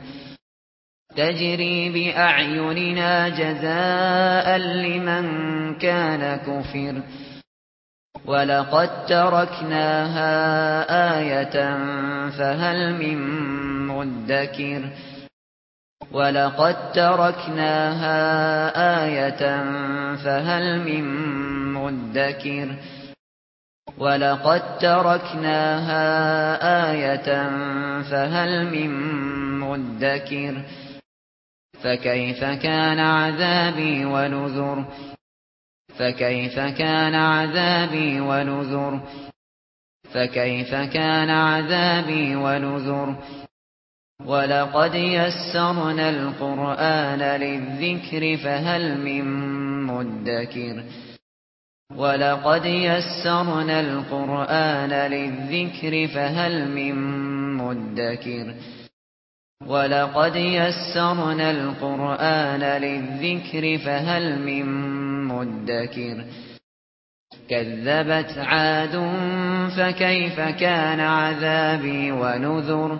تجري بأعيننا جزاء لمن كان كفر. ولقد تركناها آية فهل من مدكر. وَلَقَدْ تَرَكْنَاهَا آيَةً فَهَلْ مِن مُّدَّكِرٍ وَلَقَدْ تَرَكْنَاهَا آيَةً فَهَلْ مِن مُّدَّكِرٍ فَكَيْفَ كَانَ عَذَابِي وَنُذُرِ فَكَيْفَ كَانَ عَذَابِي وَنُذُرِ فَكَيْفَ كَانَ عَذَابِي وَنُذُرِ وَلَقَدْ يَسَّرْنَا الْقُرْآنَ لِلذِّكْرِ فَهَلْ مِن مُّدَّكِرٍ وَلَقَدْ يَسَّرْنَا الْقُرْآنَ لِلذِّكْرِ فَهَلْ مِن مُّدَّكِرٍ وَلَقَدْ يَسَّرْنَا الْقُرْآنَ لِلذِّكْرِ فَهَلْ مِن مُّدَّكِرٍ كَذَّبَتْ عَادٌ فَكَيْفَ كَانَ عَذَابِي وَنُذُرِ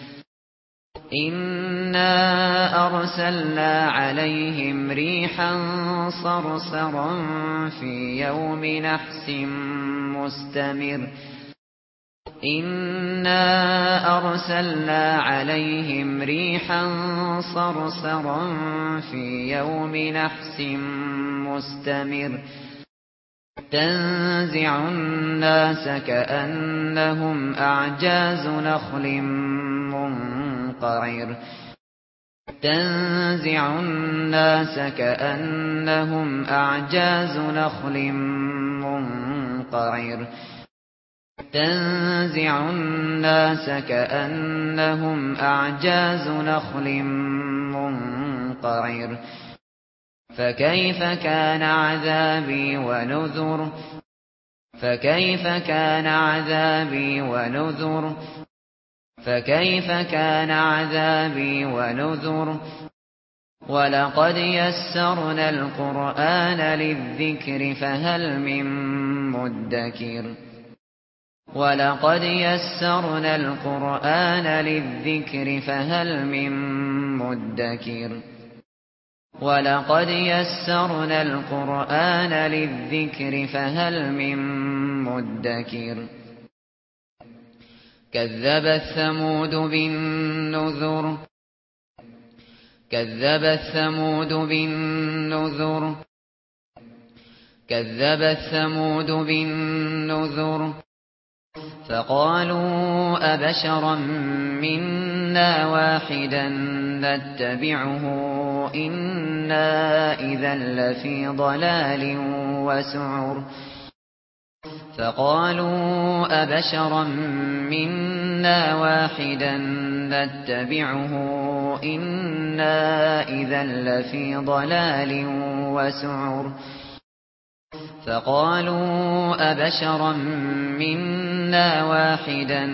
إنا أرسلنا عليهم ريحا صرصرا في يوم نحس مستمر إنا أرسلنا عليهم ريحا صرصرا في يوم نحس مستمر تنزع الناس كأنهم أعجاز نخل مستمر قَعِرٍ تَنزِعُ النَّاسَ كَأَنَّهُمْ أَعْجَازُ نَخْلٍ مُنقَعِرٍ تَنزِعُ النَّاسَ كَأَنَّهُمْ أَعْجَازُ نَخْلٍ مُنقَعِرٍ فَكَيْفَ كَانَ عَذَابِي وَنُذُرِ فَكَيْفَ كَانَ عَذَابِي وَنُذُرِ فكيف كان عذابي ونذر ولقد يسرنا القرآن للذكر فهل من مدكر ولقد يسرنا القرآن للذكر فهل من مدكر ولقد يسرنا القرآن للذكر فهل من مدكر كذب الثمود بالنذر. كذب الثمود بالنذر. كذب الثمود بالنذر. فقالوا أبشرا منا واحدا نتبعه. إنا إذا لفي ضلال وسعر. فقالوا أبشرا منا واحدا نتبعه إنا إذا لفي ضلال وسعر. فقالوا أبشرا منا واحدا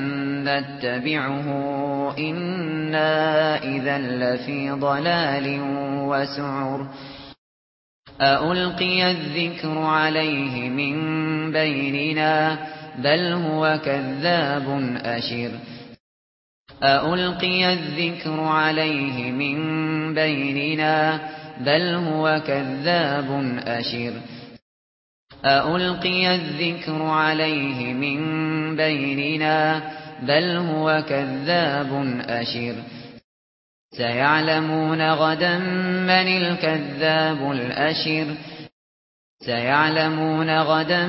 نتبعه إنا إذا لفي ضلال وسعر. أَأُلْقِيَ الذِّكْرُ عَلَيْهِ مِنْ بَيْنِنَا بَلْ هُوَ كَذَّابٌ أَشِرٌ. أَأُلْقِيَ الذِّكْرُ عَلَيْهِ مِنْ بَيْنِنَا بَلْ هُوَ كَذَّابٌ أَشِرٌ. أَأُلْقِيَ الذِّكْرُ عَلَيْهِ مِنْ بَيْنِنَا بَلْ هُوَ كَذَّابٌ أَشِرٌ. سيعلمون غدا من الكذاب الأشر سيعلمون غدا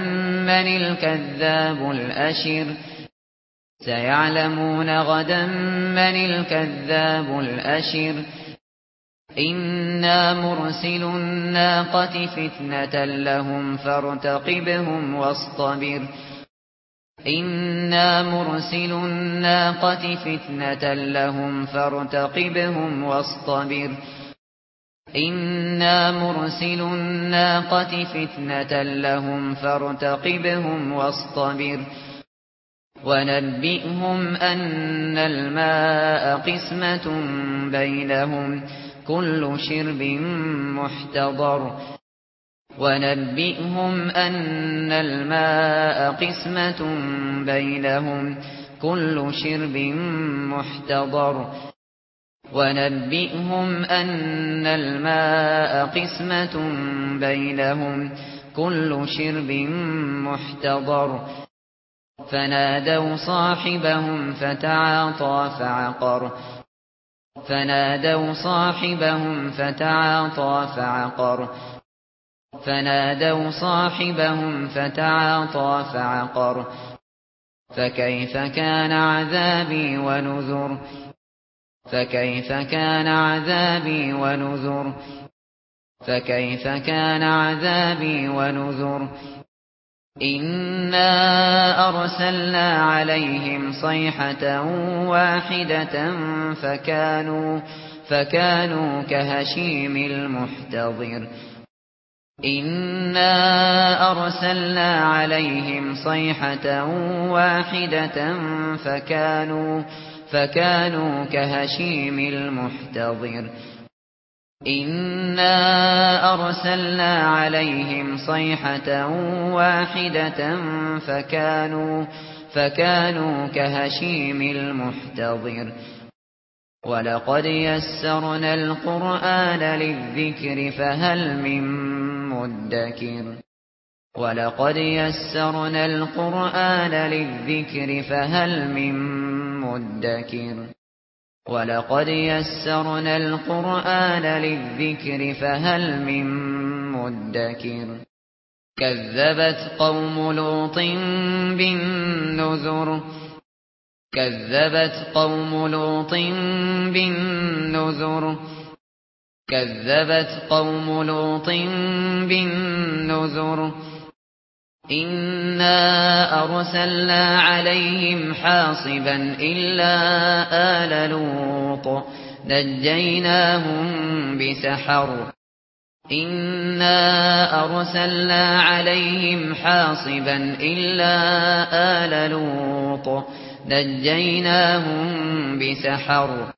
من الكذاب الأشر سيعلمون غدا من الكذاب الأشر إنا مرسل الناقة فتنة لهم فارتقبهم واصطبر إنا مرسل الناقة فتنة لهم فارتقبهم واصطبر إنا مرسل الناقة فتنة لهم فارتقبهم واصطبر ونبئهم أن الماء قسمة بينهم كل شرب محتضر ونبئهم أن الماء قسمة بينهم كل شرب محتضر. ونبئهم أن الماء قسمة بينهم كل شرب محتضر. فنادوا صاحبهم فتعاطى فعقر. فنادوا صاحبهم فتعاطى فعقر. فنادوا صاحبهم فتعاطى فعقر فكيف كان عذابي ونذر فكيف كان عذابي ونذر فكيف كان عذابي ونذر إنا أرسلنا عليهم صيحة واحدة فكانوا فكانوا كهشيم المحتضر إنا أرسلنا عليهم صيحة واحدة فكانوا, فكانوا كهشيم المحتضر إنا أرسلنا عليهم صيحة واحدة فكانوا, فكانوا كهشيم المحتضر ولقد يسرنا القرآن للذكر فهل من مدكر ولقد يسرنا القرآن للذكر فهل من مدكر. ولقد يسرنا القرآن للذكر فهل من مدكر. كذبت قوم لوط بالنذر. كذبت قوم لوط بالنذر. كذبت قوم لوط بالنذر. إنا أرسلنا عليهم حاصبا إلا آل لوط. نجيناهم بسحر. إنا أرسلنا عليهم حاصبا إلا آل لوط. نجيناهم بسحر.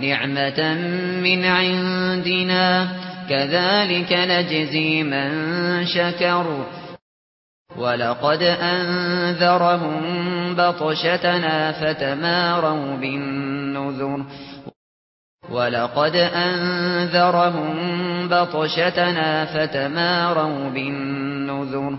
نعمة من عندنا. كذلك نجزي من شكر. ولقد أنذرهم بطشتنا فتماروا بالنذر. ولقد أنذرهم بطشتنا فتماروا بالنذر.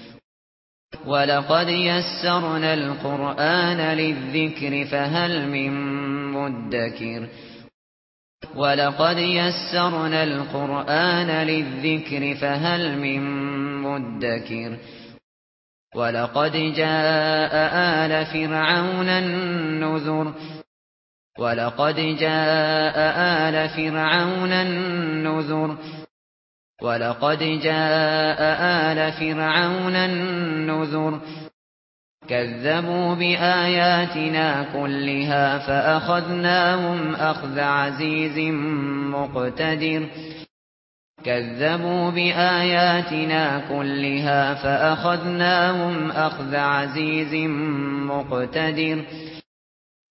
وَلَقَدْ يَسَّرْنَا الْقُرْآنَ لِلذِّكْرِ فَهَلْ مِن مُّدَّكِرٍ وَلَقَدْ يَسَّرْنَا الْقُرْآنَ لِلذِّكْرِ فَهَلْ مِن مُّدَّكِرٍ وَلَقَدْ جَاءَ آلَ فِرْعَوْنَ النُّذُرُ وَلَقَدْ جَاءَ آلَ فِرْعَوْنَ النُّذُرُ وَلَقَدْ جَاءَ آلَ فِرْعَوْنَ النُّذُرُ كَذَّبُوا بِآيَاتِنَا كُلِّهَا فَأَخَذْنَاهُمْ أَخْذَ عَزِيزٍ مُقْتَدِرٍ كَذَّبُوا بِآيَاتِنَا كُلِّهَا فَأَخَذْنَاهُمْ أَخْذَ عَزِيزٍ مُقْتَدِرٍ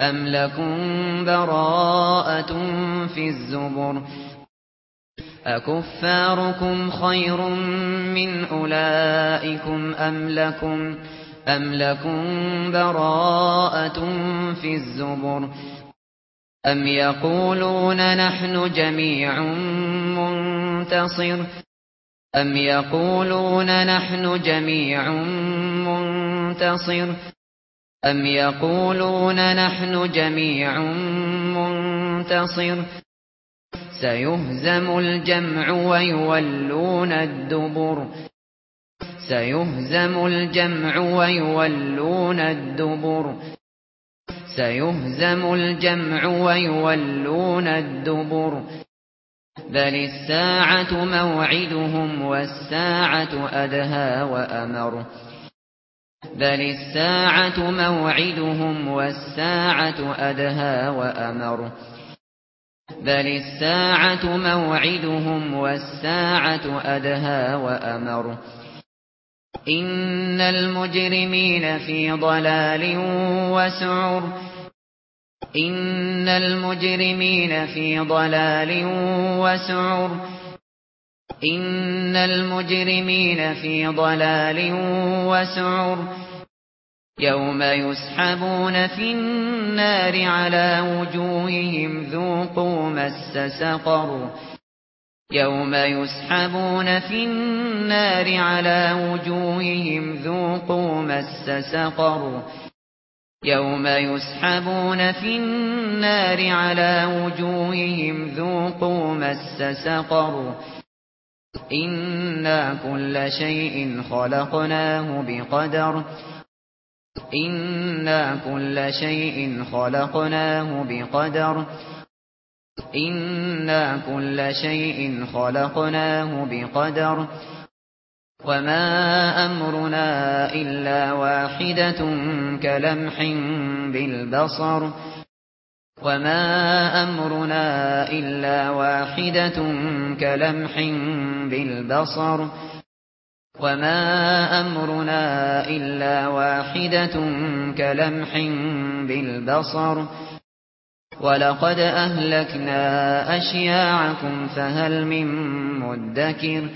أَمْ لَكُمْ بَرَاءَةٌ فِي الزُّبُرِ أَكُفَّارُكُمْ خَيْرٌ مِنْ أُولَئِكُمْ أَمْ لَكُمْ أَمْ لَكُمْ بَرَاءَةٌ فِي الزُّبُرِ أَمْ يَقُولُونَ نَحْنُ جَمِيعٌ مُنْتَصِرٌ أَمْ يَقُولُونَ نَحْنُ جَمِيعٌ مُنْتَصِرٌ أَمْ يَقُولُونَ نَحْنُ جَمِيعٌ مُنْتَصِرٌ سَيُهْزَمُ الْجَمْعُ وَيُوَلُّونَ الدُّبُرَ سَيُهْزَمُ الْجَمْعُ وَيُوَلُّونَ الدُّبُرَ سَيُهْزَمُ الْجَمْعُ وَيُوَلُّونَ الدُّبُرَ بَلِ السَّاعَةُ مَوْعِدُهُمْ وَالسَّاعَةُ أَدْهَى وَأَمَرُ بل الساعة موعدهم والساعة أدهى وأمر بل الساعة موعدهم والساعة أدهى وأمر إن المجرمين في ضلال وسعر إن المجرمين في ضلال وسعر ان المجرمين في ضلال وسعر يوم يسحبون في النار على وجوههم ذوقوا مس سقر يوم يسحبون في النار على وجوههم ذوقوا مس سقر يوم يسحبون في النار على وجوههم ذوقوا مس سقر إنا كل شيء خلقناه بقدر إنا كل شيء خلقناه بقدر إنا كل شيء خلقناه بقدر وما أمرنا إلا واحدة كلمح بالبصر وما امرنا الا واحدة كلمح بالبصر وما امرنا الا واحدة كلمح بالبصر ولقد اهلكنا اشياعكم فهل من مدكر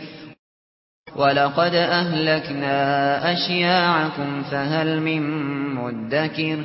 ولقد اهلكنا اشياعكم فهل من مدكر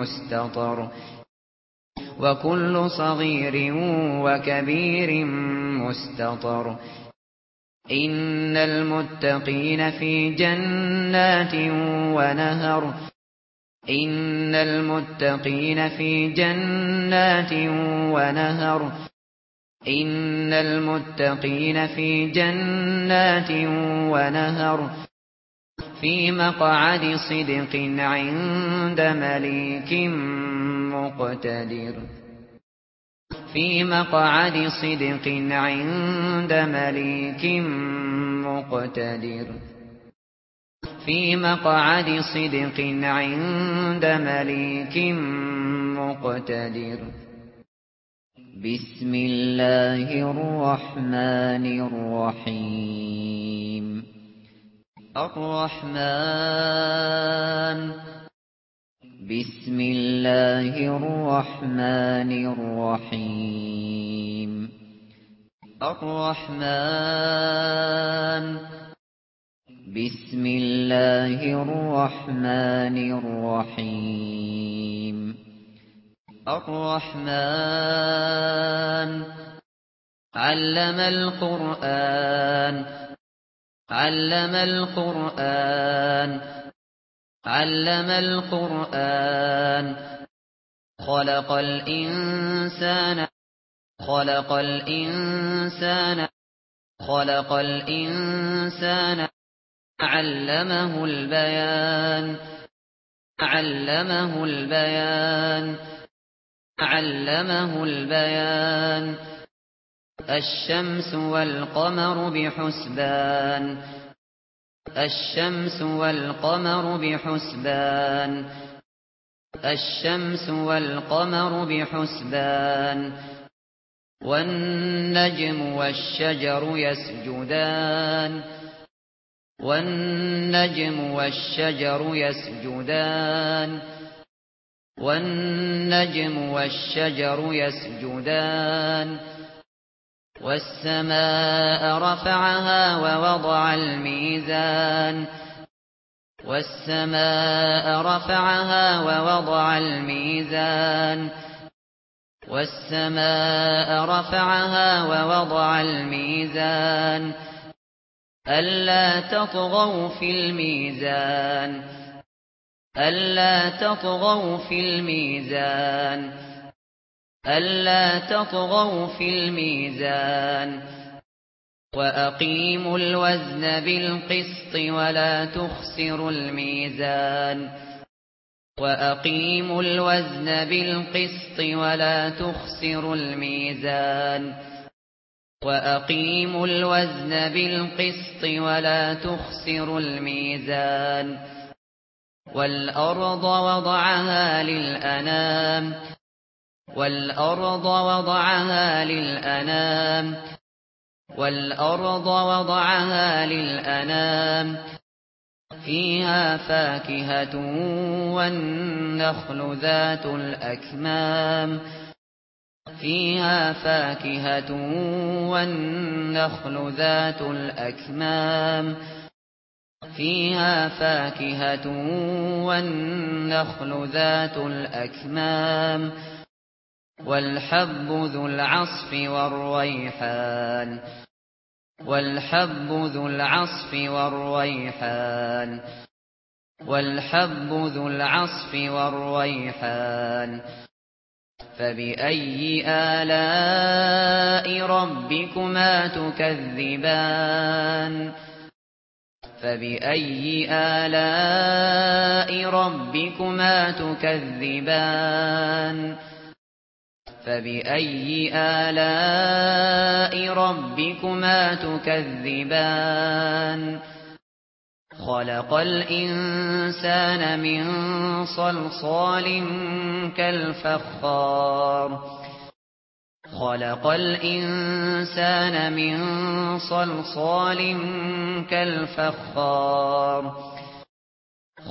مستطر. وكل صغير وكبير مستطر. إن المتقين في جنات ونهر. إن المتقين في جنات ونهر. إن المتقين في جنات ونهر. في مقعد صدق عند مليك مقتدر. في مقعد صدق عند مليك مقتدر. في مقعد صدق عند مليك مقتدر. بسم الله الرحمن الرحيم. الرحمن. بسم الله الرحمن الرحيم. الرحمن. بسم الله الرحمن الرحيم. الرحمن. علم القرآن. علم القرآن علم القرآن خلق الإنسان خلق الإنسان خلق الإنسان علمه البيان علمه البيان علمه البيان علمه البيان الشمس والقمر بحسبان. الشمس والقمر بحسبان. الشمس والقمر بحسبان. والنجم والشجر يسجدان. والنجم والشجر يسجدان. والنجم والشجر يسجدان. والنجم والشجر يسجدان والسماء رفعها ووضع الميزان والسماء رفعها ووضع الميزان والسماء رفعها ووضع الميزان ألا تطغوا في الميزان ألا تطغوا في الميزان ألا ألا تطغوا في الميزان وأقيموا الوزن بالقسط ولا تخسروا الميزان وأقيموا الوزن بالقسط ولا تخسروا الميزان وأقيموا الوزن بالقسط ولا تخسروا الميزان والأرض وضعها للأنام والأرض وضعها للأنام والأرض وضعها للأنام فيها فاكهة والنخل ذات الأكمام فيها فاكهة والنخل ذات الأكمام فيها فاكهة والنخل ذات الأكمام فيها فاكهة والنخل ذات الأكمام والحب ذو العصف والريحان. والحب ذو العصف والريحان. والحب ذو العصف والريحان. فبأي آلاء ربكما تكذبان؟ فبأي آلاء ربكما تكذبان؟ فبأي آلاء ربكما تكذبان خلق الإنسان من صلصال كالفخار خلق الإنسان من صلصال كالفخار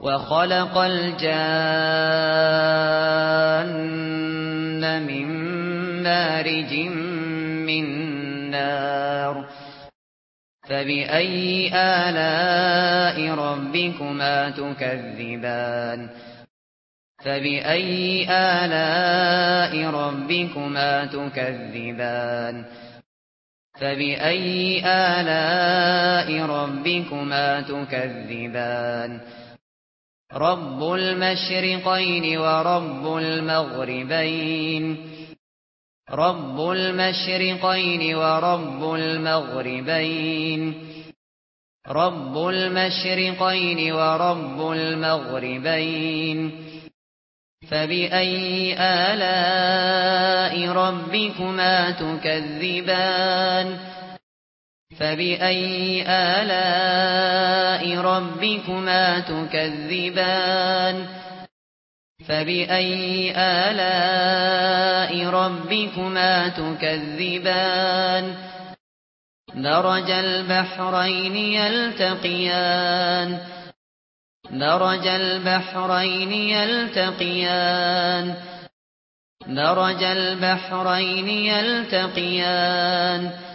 وخلق الجن من مارج من نار فبأي آلاء ربكما تكذبان فبأي آلاء ربكما تكذبان فبأي آلاء ربكما تكذبان رب المشرقين ورب المغربين رب المشرقين ورب المغربين رب المشرقين ورب المغربين فبأي آلاء ربكما تكذبان فبأي آلاء ربكما تكذبان؟ فبأي آلاء ربكما تكذبان؟ درج البحرين يلتقيان؟ درج البحرين يلتقيان؟ درج البحرين يلتقيان؟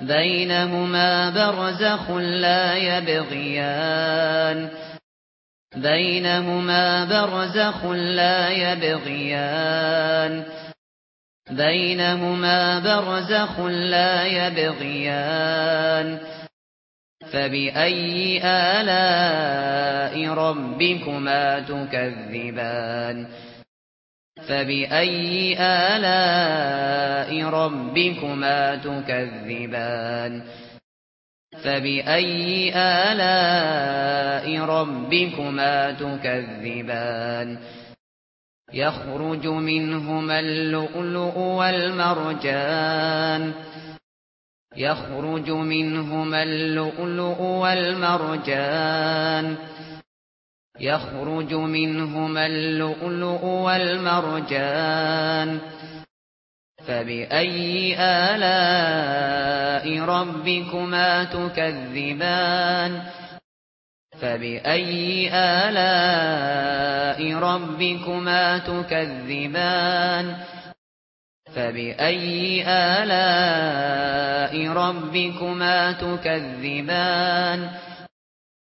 بينهما برزخ لا يبغيان بينهما برزخ لا يبغيان بينهما برزخ لا يبغيان فبأي آلاء ربكما تكذبان فبأي آلاء ربكما تكذبان فبأي آلاء ربكما تكذبان يخرج منهما اللؤلؤ والمرجان يخرج منهما اللؤلؤ والمرجان يخرج منهما اللؤلؤ والمرجان فبأي آلاء ربكما تكذبان فبأي آلاء ربكما تكذبان فبأي آلاء ربكما تكذبان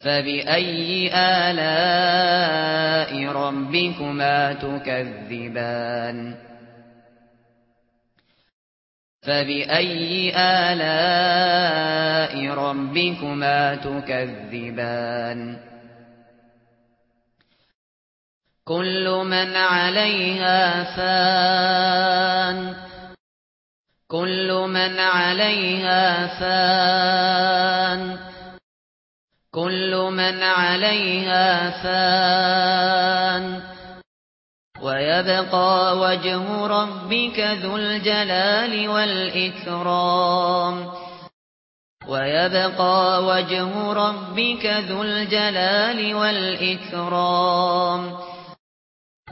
فَبِأَيِّ آلَاءِ رَبِّكُمَا تُكَذِّبَانِ فَبِأَيِّ آلَاءِ رَبِّكُمَا تُكَذِّبَانِ كُلُّ مَنْ عَلَيْهَا فَانٍ كُلُّ مَنْ عَلَيْهَا فَانٍ كل من عليها فان ويبقى وجه ربك ذو الجلال والإكرام ويبقى وجه ربك ذو الجلال والإكرام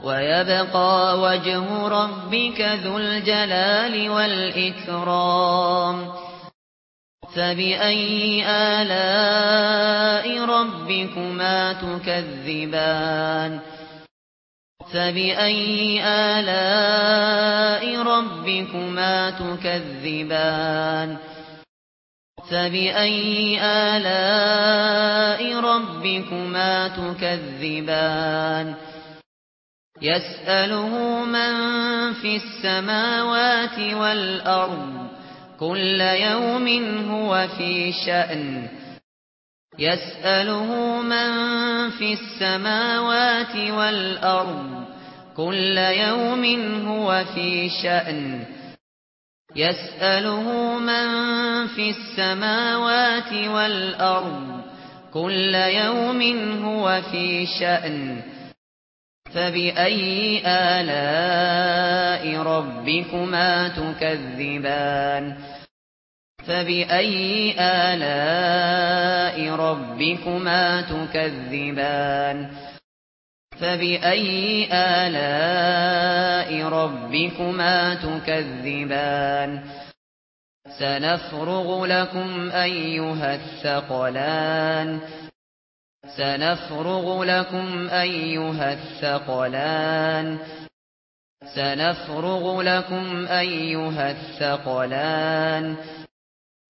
ويبقى وجه ربك ذو الجلال والإكرام فبأي آلاء ربكما تكذبان فبأي آلاء ربكما تكذبان فبأي آلاء ربكما تكذبان يسأله من في السماوات والأرض كل يوم هو في شأن. يسأله من في السماوات والأرض. كل يوم هو في شأن. يسأله من في السماوات والأرض. كل يوم هو في شأن. فبأي آلاء ربكما تكذبان؟ فبأي آلاء ربكما تكذبان فبأي آلاء ربكما تكذبان سنفرغ لكم أيها الثقلان سنفرغ لكم أيها الثقلان سنفرغ لكم أيها الثقلان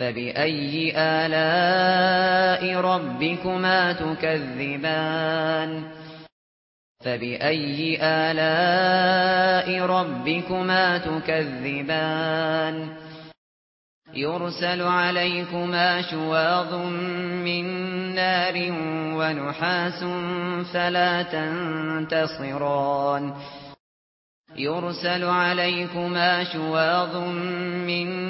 فبأي آلاء ربكما تكذبان؟ فبأي آلاء ربكما تكذبان؟ يرسل عليكما شواظ من نار ونحاس فلا تنتصران؟ يرسل عليكما شواظ من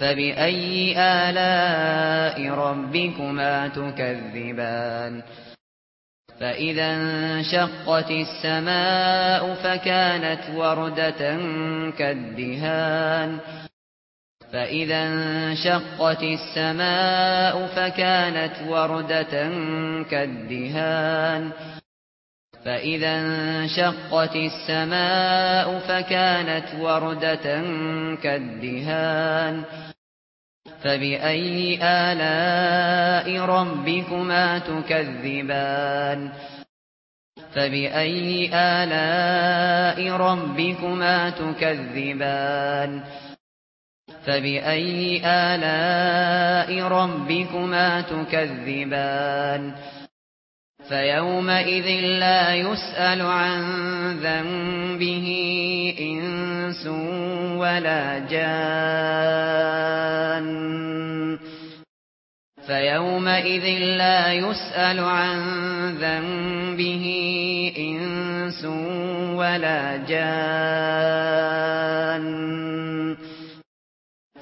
فبأي آلاء ربكما تكذبان فإذا انشقت السماء فكانت وردة كالدهان فإذا انشقت السماء فكانت وردة كالدهان فإذا انشقت السماء فكانت وردة كالدهان فبأي آلاء ربكما تكذبان فبأي آلاء ربكما تكذبان فبأي آلاء ربكما تكذبان فَيَوْمَئِذٍ لَّا يُسْأَلُ عَن ذَنبِهِ إِنسٌ وَلَا جَانٌّ. فَيَوْمَئِذٍ لَّا يُسْأَلُ عَن ذَنبِهِ إِنسٌ وَلَا جَانٌّ.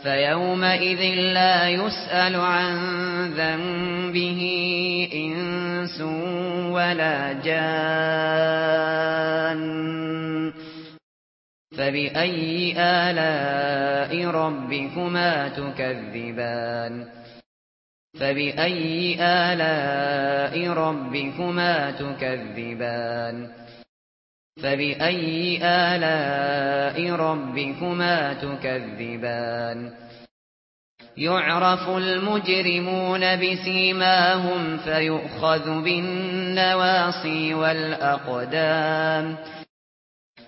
فَيَوْمَئِذٍ لَّا يُسْأَلُ عَن ذَنبِهِ إِنسٌ انس ولا جان. فبأي آلاء ربكما تكذبان؟ فبأي آلاء ربكما تكذبان؟ فبأي آلاء ربكما تكذبان؟ يعرف المجرمون بسيماهم فيؤخذ بالنواصي والأقدام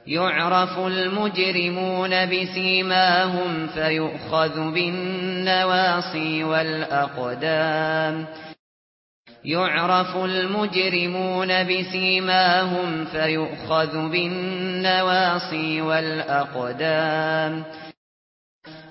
يعرف المجرمون بسيماهم فيؤخذ بالنواصي والأقدام يعرف المجرمون بسيماهم فيؤخذ بالنواصي والأقدام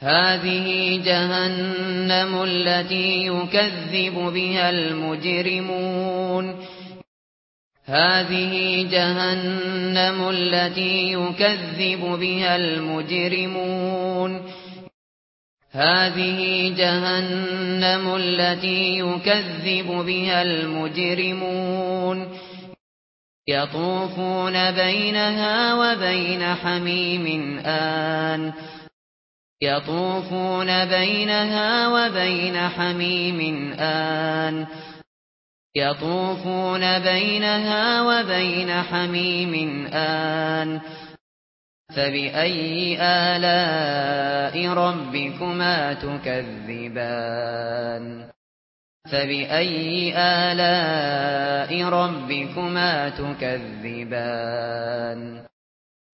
هذه جهنم التي يكذب بها المجرمون. هذه جهنم التي يكذب بها المجرمون. هذه جهنم التي يكذب بها المجرمون. يطوفون بينها وبين حميم آن. يطوفون بينها وبين حميم آن. يطوفون بينها وبين حميم آن. فبأي آلاء ربكما تكذبان؟ فبأي آلاء ربكما تكذبان؟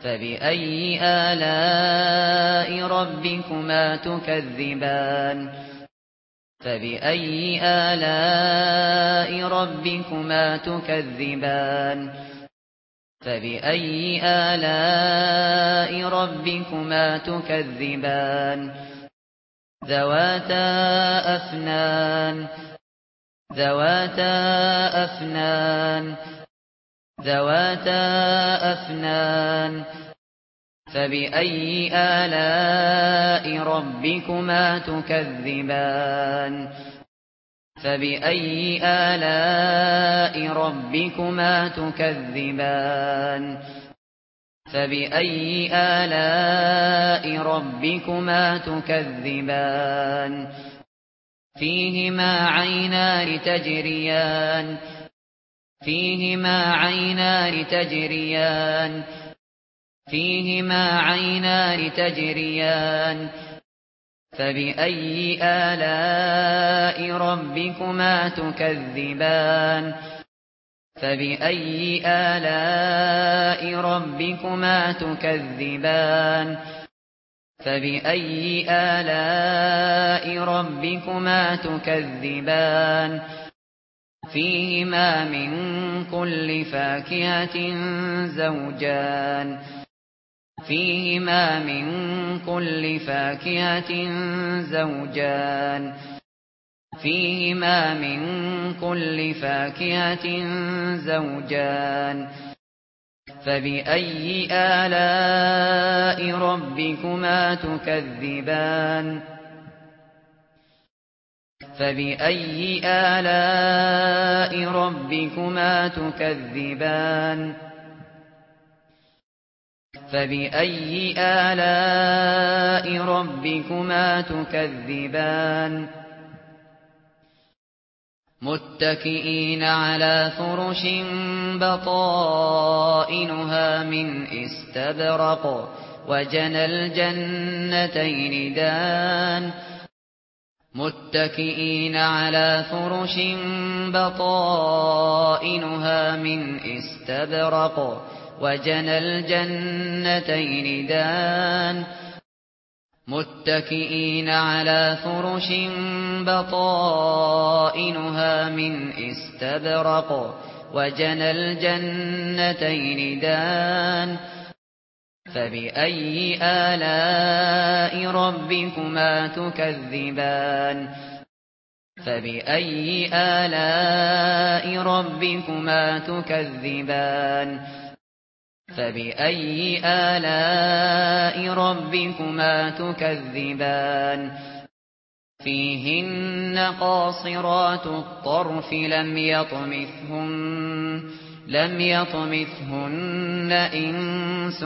فبأي آلاء ربكما تكذبان فبأي آلاء ربكما تكذبان فبأي آلاء ربكما تكذبان ذواتا أفنان ذواتا أفنان ذواتا أفنان فبأي آلاء ربكما تكذبان فبأي آلاء ربكما تكذبان فبأي آلاء ربكما تكذبان فيهما عينان تجريان فيهما عينان تجريان. فيهما عينان تجريان. فبأي آلاء ربكما تكذبان؟ فبأي آلاء ربكما تكذبان؟ فبأي آلاء ربكما تكذبان؟ فيهما من كل فاكهة زوجان فيهما من كل فاكهة زوجان فيهما من كل فاكهة زوجان فبأي آلاء ربكما تكذبان فبأي آلاء ربكما تكذبان فبأي آلاء ربكما تكذبان فبأي آلاء ربكما تكذبان متكئين على فرش بطائنها من استبرق وجن الجنتين دان متكئين على فرش بطائنها من استبرق وجن الجنتين دان متكئين على فرش بطائنها من استبرق وجن الجنتين دان فبأي آلاء ربكما تكذبان فبأي آلاء ربكما تكذبان فبأي آلاء ربكما تكذبان فيهن قاصرات الطرف لم يطمثهن لم يطمثهن إنس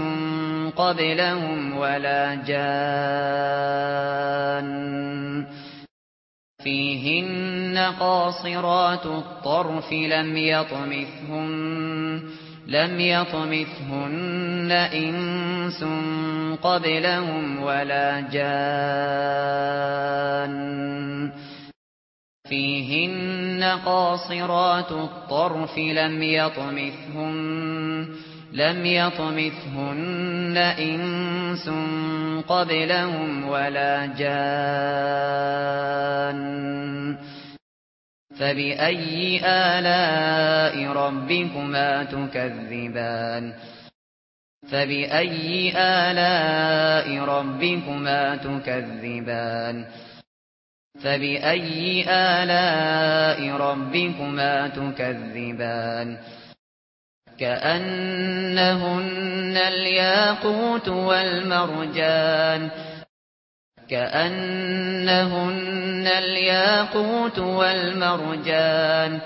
قبلهم ولا جان. فيهن قاصرات الطرف لم يطمثهن لم يطمثهن إنس قبلهم ولا جان. فيهن قاصرات الطرف لم يطمثهن لم يطمثهن إنس قبلهم ولا جان. فبأي آلاء ربكما تكذبان؟ فبأي آلاء ربكما تكذبان؟ فبأي آلاء ربكما تكذبان كأنهن الياقوت والمرجان كأنهن الياقوت والمرجان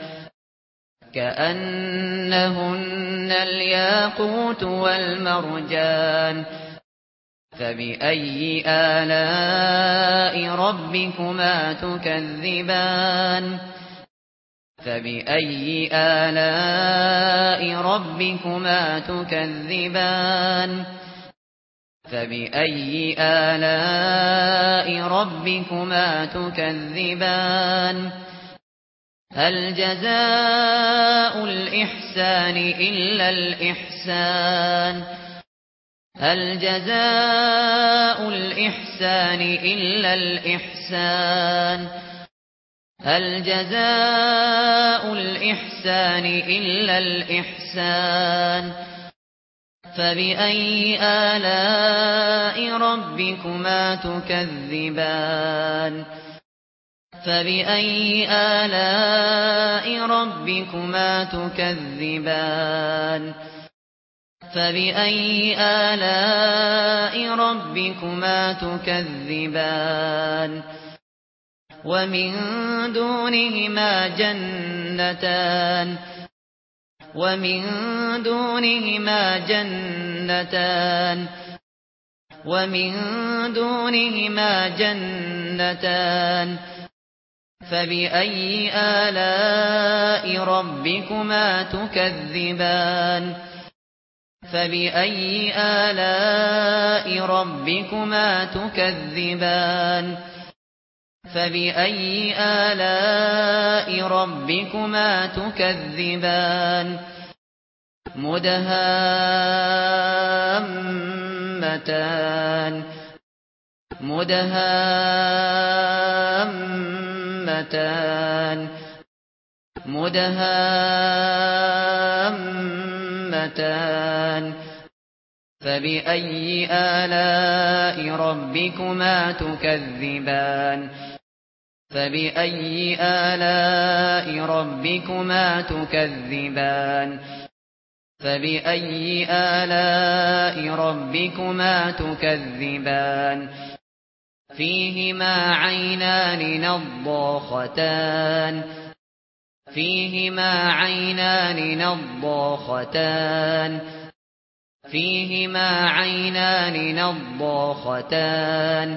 كأنهن الياقوت والمرجان فبأي آلاء ربكما تكذبان؟ فبأي آلاء ربكما تكذبان؟ فبأي آلاء ربكما تكذبان؟ هل جزاء الإحسان إلا الإحسان؟ هل جزاء الإحسان إلا الإحسان؟ هل جزاء الإحسان إلا الإحسان؟ فبأي آلاء ربكما تكذبان؟ فبأي آلاء ربكما تكذبان؟ فبأي آلاء ربكما تكذبان ومن دونهما جنتان ومن دونهما جنتان ومن دونهما جنتان فبأي آلاء ربكما تكذبان فبأي آلاء ربكما تكذبان؟ فبأي آلاء ربكما تكذبان؟ مدهامتان مدهامتان مدهامتان خفيفتان فبأي آلاء ربكما تكذبان فبأي آلاء ربكما تكذبان فبأي آلاء ربكما تكذبان فيهما عينان نضاختان فيهما عينان نضاختان. فيهما عينان نضاختان.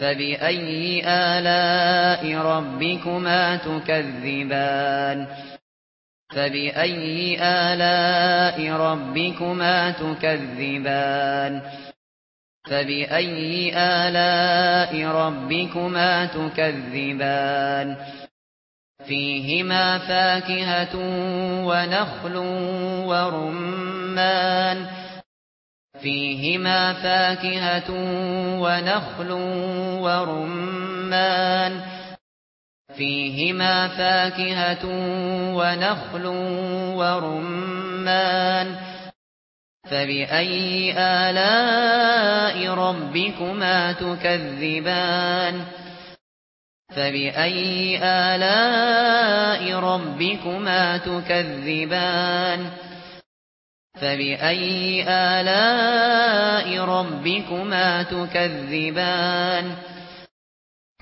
فبأي آلاء ربكما تكذبان؟ فبأي آلاء ربكما تكذبان؟ فبأي آلاء ربكما تكذبان؟ فيهما فاكهة ونخل ورمان. فيهما فاكهة ونخل ورمان. فيهما فاكهة ونخل ورمان. فبأي آلاء ربكما تكذبان؟ فبأي آلاء ربكما تكذبان فبأي آلاء ربكما تكذبان فبأي آلاء ربكما تكذبان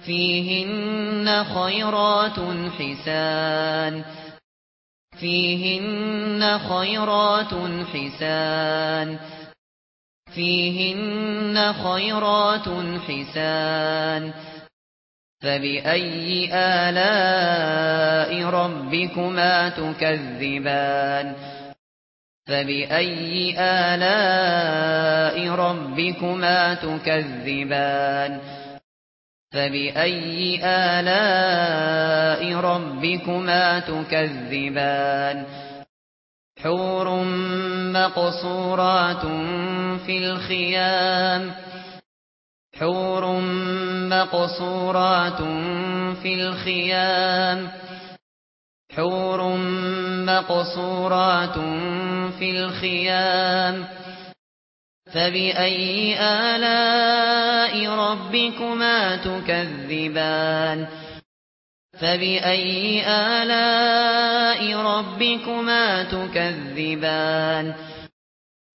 فيهن خيرات حسان فيهن خيرات حسان فيهن خيرات حسان فبأي آلاء ربكما تكذبان؟ فبأي آلاء ربكما تكذبان؟ فبأي آلاء ربكما تكذبان؟ حور مقصورات في الخيام حور مقصورات في الخيام حور مقصورات في الخيام فبأي آلاء ربكما تكذبان فبأي آلاء ربكما تكذبان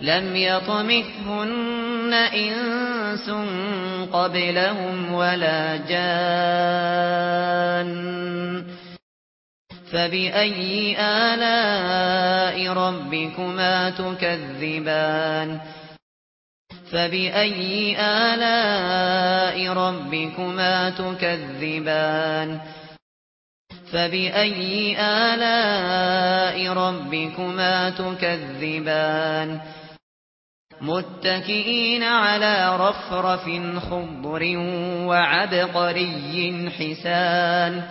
لم يطمثهن إنس قبلهم ولا جان. فبأي آلاء ربكما تكذبان؟ فبأي آلاء ربكما تكذبان؟ فبأي آلاء ربكما تكذبان؟ متكئين على رفرف خضر وعبقري حسان.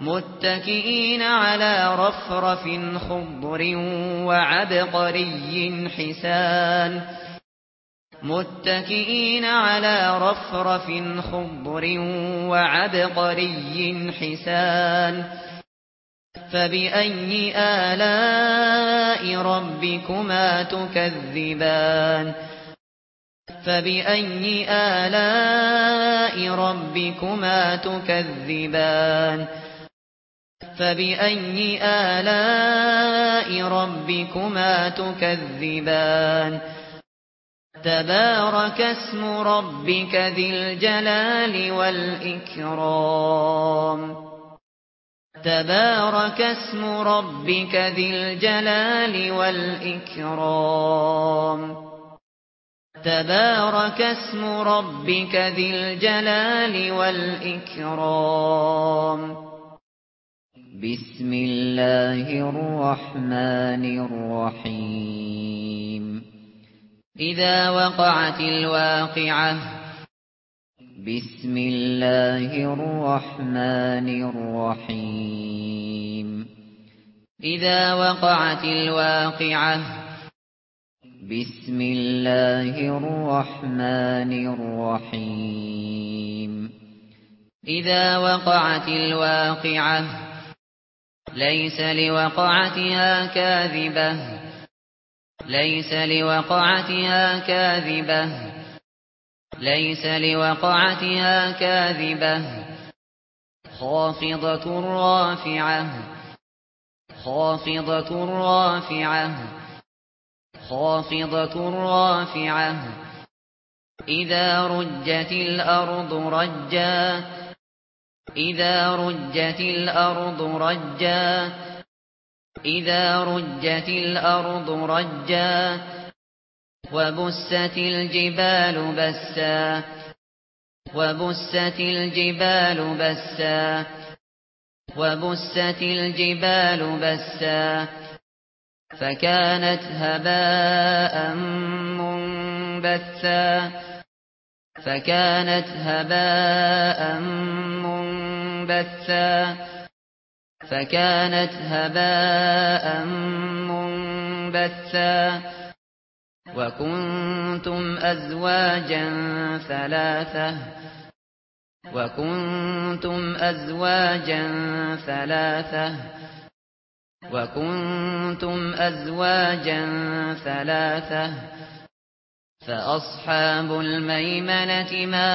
متكئين على رفرف خضر وعبقري حسان. متكئين على رفرف خضر وعبقري حسان. فبأي آلاء ربكما تكذبان؟ فبأي آلاء ربكما تكذبان؟ فبأي آلاء ربكما تكذبان؟ تبارك اسم ربك ذي الجلال والإكرام تبارك اسم ربك ذي الجلال والإكرام. تبارك اسم ربك ذي الجلال والإكرام. بسم الله الرحمن الرحيم. إذا وقعت الواقعة بسم الله الرحمن الرحيم. إذا وقعت الواقعة. بسم الله الرحمن الرحيم. إذا وقعت الواقعة. ليس لوقعتها كاذبة. ليس لوقعتها كاذبة. ليس لوقعتها كاذبة. خافضة رافعة. خافضة رافعة. خافضة رافعة. إذا رجت الأرض رجا. إذا رجت الأرض رجا. إذا رجت الأرض رجا. وبست الجبال بسا وبست الجبال بسا وبست الجبال بسا فكانت هباء منبثا فكانت هباء منبثا فكانت هباء منبثا وكنتم ازواجا ثلاثة وكنتم ازواجا ثلاثة وكنتم ازواجا ثلاثة فاصحاب الميمنه ما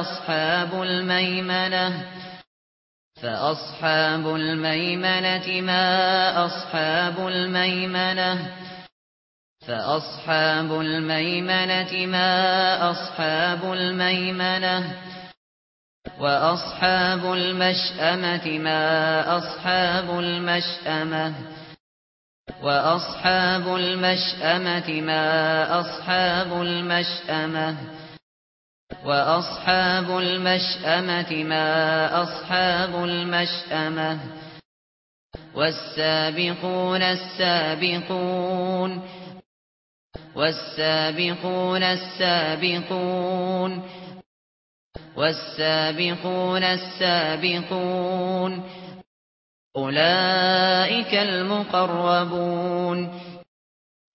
اصحاب الميمنه فاصحاب الميمنه ما اصحاب الميمنه فأصحاب الميمنة ما أصحاب الميمنة وأصحاب المشأمة ما أصحاب المشأمة وأصحاب المشأمة ما أصحاب المشأمة وأصحاب المشأمة ما أصحاب المشأمة والسابقون السابقون والسابقون السابقون والسابقون السابقون أولئك المقربون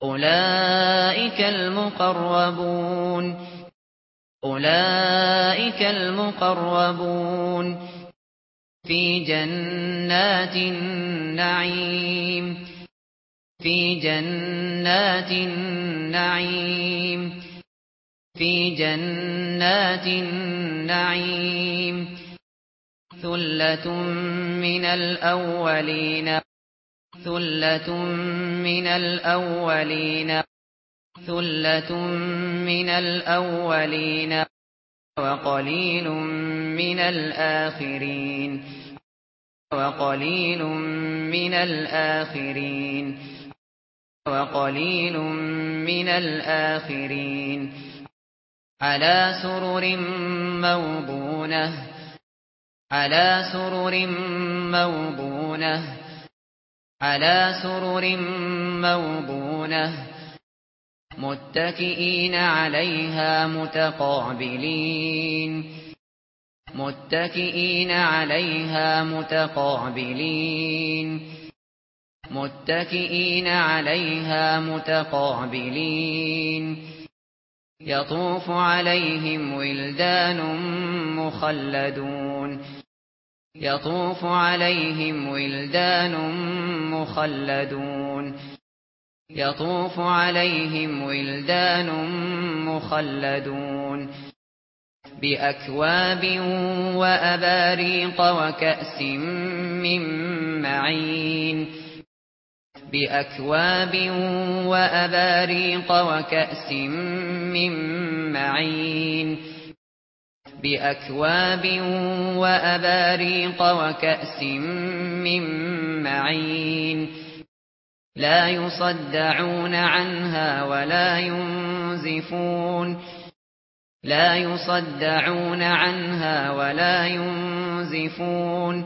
أولئك المقربون أولئك المقربون في جنات النعيم في جنات النعيم في جنات النعيم ثلة من الأولين ثلة من الأولين ثلة من الأولين وقليل من الآخرين وقليل من الآخرين وقليل من الآخرين. على سرر موضونة. على سرر موضونة. على سرر موضونة. متكئين عليها متقابلين. متكئين عليها متقابلين. متكئين عليها متقابلين. يطوف عليهم ولدان مخلدون. يطوف عليهم ولدان مخلدون. يطوف عليهم ولدان مخلدون. بأكواب وأباريق وكأس من معين. بأكواب وأباريق وكأس من معين. بأكواب وأباريق وكأس من معين. لا يصدعون عنها ولا ينزفون. لا يصدعون عنها ولا ينزفون.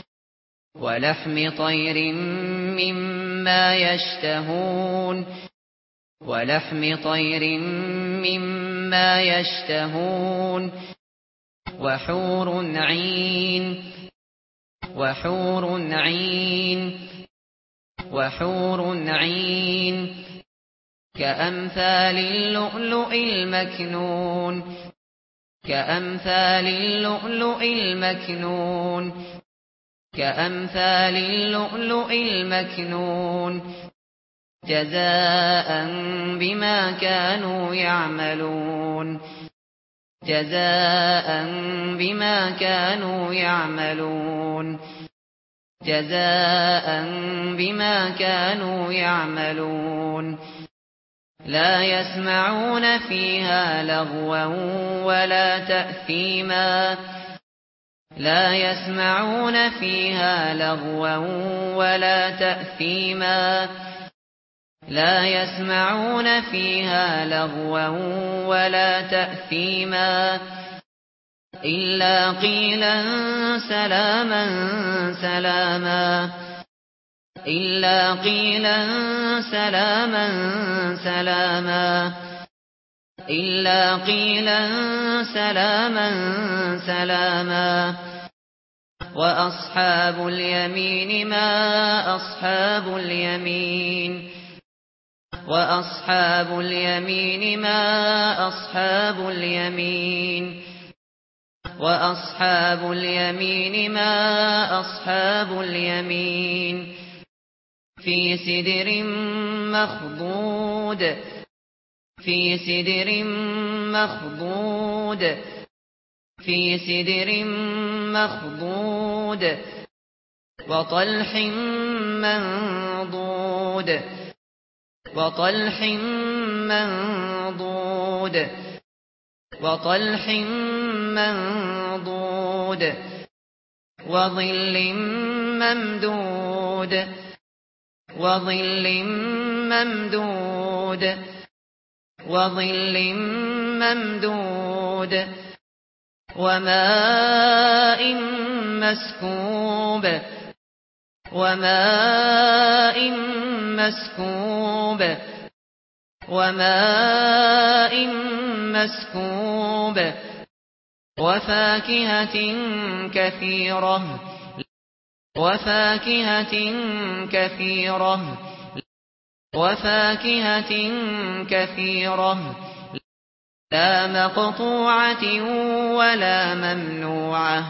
ولحم طير مما يشتهون ولحم طير مما يشتهون وحور عين وحور عين وحور عين كأمثال اللؤلؤ المكنون كأمثال اللؤلؤ المكنون كأمثال اللؤلؤ المكنون جزاء بما كانوا يعملون جزاء بما كانوا يعملون جزاء بما كانوا يعملون لا يسمعون فيها لغوا ولا تأثيما لا يسمعون فيها لغوا ولا تأثيما. لا يسمعون فيها لغوا ولا تأثيما. إلا قيلا سلاما سلاما. إلا قيلا سلاما سلاما. إلا قيلا سلاما سلاما. إلا قيلا سلاما, سلاما وأصحاب اليمين ما أصحاب اليمين وأصحاب اليمين ما أصحاب اليمين وأصحاب اليمين ما أصحاب اليمين في سدر مخضود في سدر مخضود في سدر مخضود ممدود وطلح منضود وطلح منضود وطلح منضود وظل ممدود وظل ممدود وظل ممدود وماء مسكوب. وماء مسكوب. وماء مسكوب. وفاكهة كثيرة. وفاكهة كثيرة. وفاكهة كثيرة. وفاكهة كثيرة لا مقطوعة ولا ممنوعة.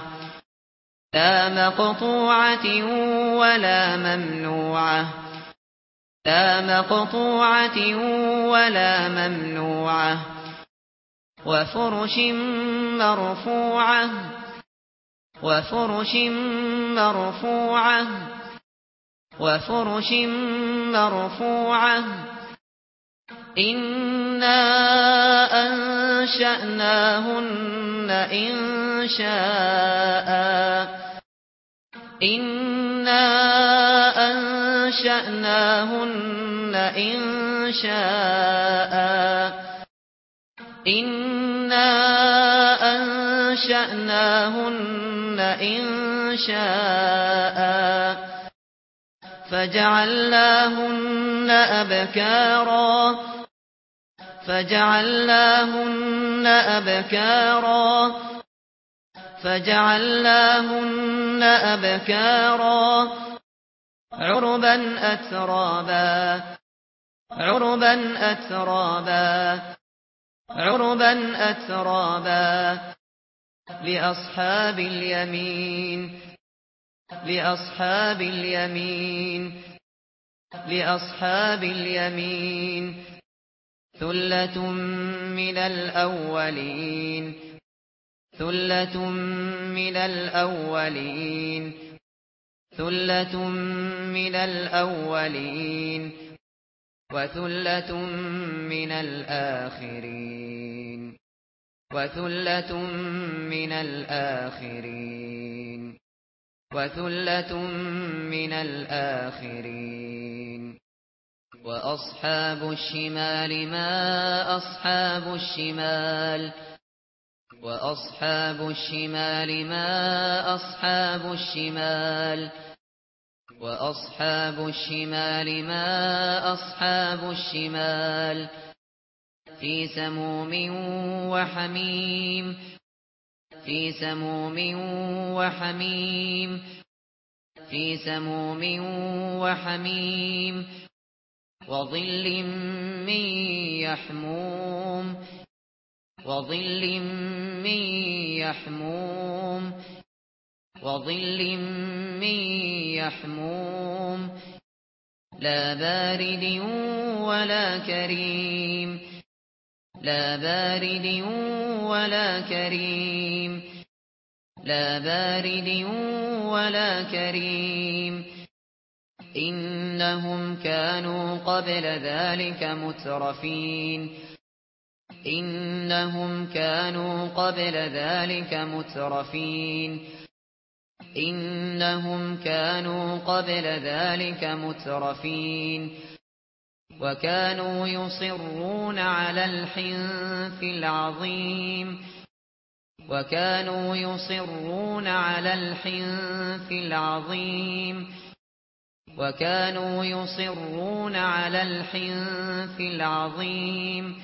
لا مقطوعة ولا ممنوعة. لا مقطوعة ولا ممنوعة. وفرش مرفوعة. وفرش مرفوعة. وفرش مرفوعة. وفرش مرفوعة إنا أنشأناهن إن شاء إنا أنشأناهن إن شاء إنا أنشأناهن إن شاء فجعلناهن أبكارا. فجعلناهن أبكارا. فجعلناهن أبكارا. عربا أترابا. عربا أترابا. عربا أترابا. لأصحاب اليمين. لأصحاب اليمين. لأصحاب اليمين. ثُلَّةٌ مِنَ الْأَوَّلِينَ ثُلَّةٌ مِنَ الْأَوَّلِينَ ثُلَّةٌ مِنَ الْأَوَّلِينَ وَثُلَّةٌ مِنَ الْآخِرِينَ وَثُلَّةٌ مِنَ الْآخِرِينَ وَثُلَّةٌ مِنَ الْآخِرِينَ وأصحاب الشمال ما أصحاب الشمال وأصحاب الشمال ما أصحاب الشمال وأصحاب الشمال ما أصحاب الشمال في سموم وحميم في سموم وحميم في سموم وحميم وظل من يحموم وظل من يحموم وظل من يحموم لا بارد ولا كريم لا بارد ولا كريم لا بارد ولا كريم إنهم كانوا قبل ذلك مترفين. إنهم كانوا قبل ذلك مترفين. إنهم كانوا قبل ذلك مترفين. وكانوا يصرون على الحنث العظيم. وكانوا يصرون على الحنث العظيم. وكانوا يصرون على الْحِنْثِ العظيم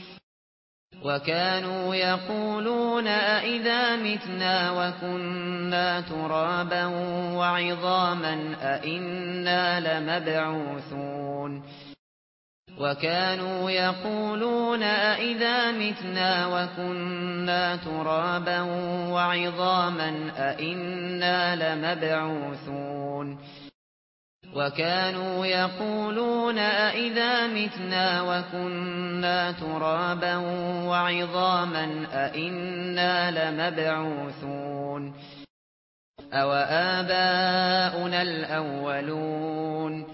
وكانوا يقولون إِذَا متنا وكنا ترابا وعظاما أَإِنَّا لمبعوثون وكانوا يقولون إِذَا متنا وكنا ترابا وعظاما أَإِنَّا لمبعوثون وكانوا يقولون أَإِذَا متنا وكنا ترابا وعظاما أَإِنَّا لمبعوثون أو آباؤنا الأولون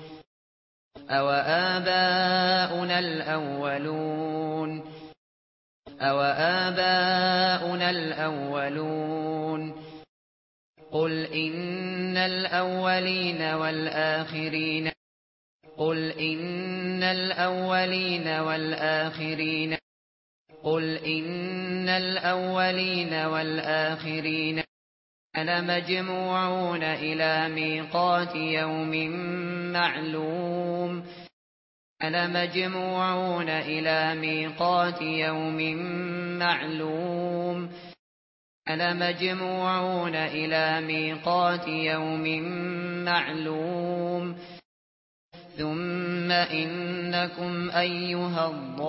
أو آباؤنا الأولون أو آباؤنا الأولون قل إن الأولين والآخرين قل إن الأولين والآخرين قل إن الأولين والآخرين أنا مجموعون إلى ميقات يوم معلوم أنا مجموعون إلى ميقات يوم معلوم لمجموعون إلى ميقات يوم معلوم ثم إنكم أيها الضالون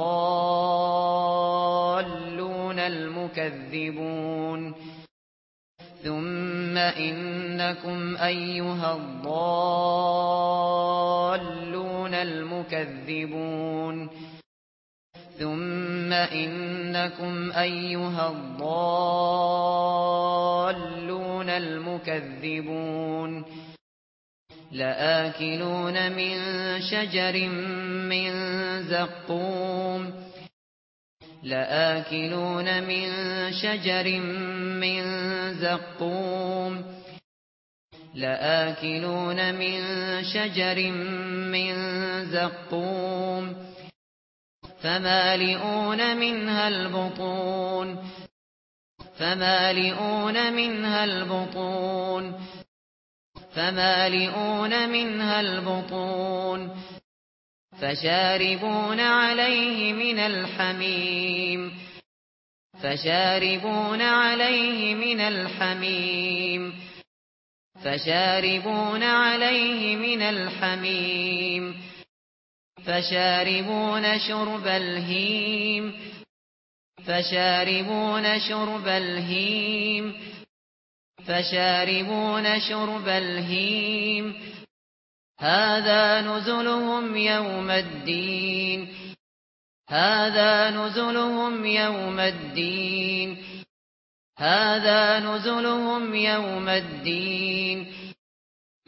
المكذبون ثم إنكم أيها الضالون المكذبون ثم إنكم أيها الضالون المكذبون لآكلون من شجر من زقوم لآكلون من شجر من زقوم لآكلون من شجر من زقوم فمالئون منها البطون فمالئون منها البطون فمالئون منها البطون فشاربون عليه من الحميم فشاربون عليه من الحميم فشاربون عليه من الحميم فشاربون عليه من الحميم فشاربون شرب الهيم فشاربون شرب الهيم فشاربون شرب الهيم هذا نزلهم يوم الدين هذا نزلهم يوم الدين هذا نزلهم يوم الدين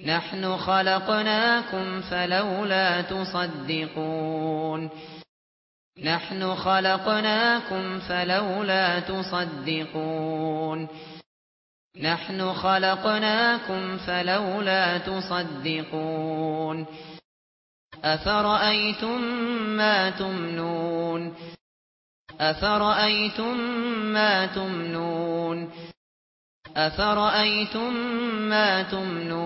نحن خلقناكم فلولا تصدقون. نحن خلقناكم فلولا تصدقون. نحن خلقناكم فلولا تصدقون. أفرأيتم ما تمنون؟ أفرأيتم ما تمنون؟ أفرأيتم ما تمنون؟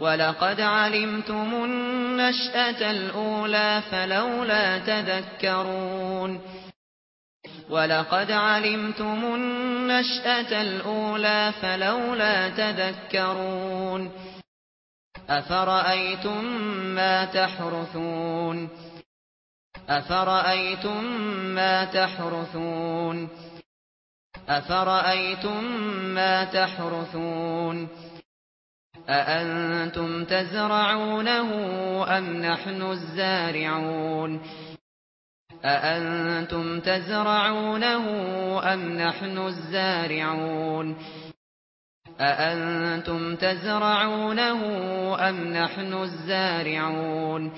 ولقد علمتم النشأة الأولى فلولا تذكرون ولقد علمتم النشأة الأولى فلولا تذكرون أفرأيتم ما تحرثون أفرأيتم ما تحرثون أفرأيتم ما تحرثون أفرأيتم ما تحرثون أأنتم تزرعونه أم نحن الزارعون أأنتم تزرعونه أم نحن الزارعون أأنتم تزرعونه أم نحن الزارعون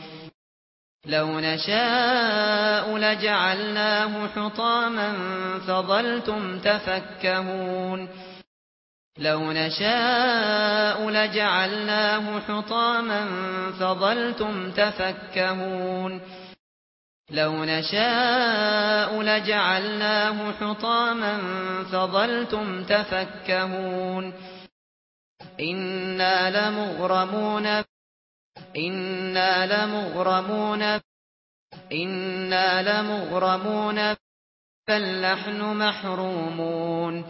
لو نشاء لجعلناه حطاما فظلتم تفكهون لو نشاء لجعلناه حطاما فظلتم تفكهون. لو نشاء لجعلناه حطاما فظلتم تفكهون. إنا لمغرمون إنا لمغرمون إنا لمغرمون بل نحن محرومون.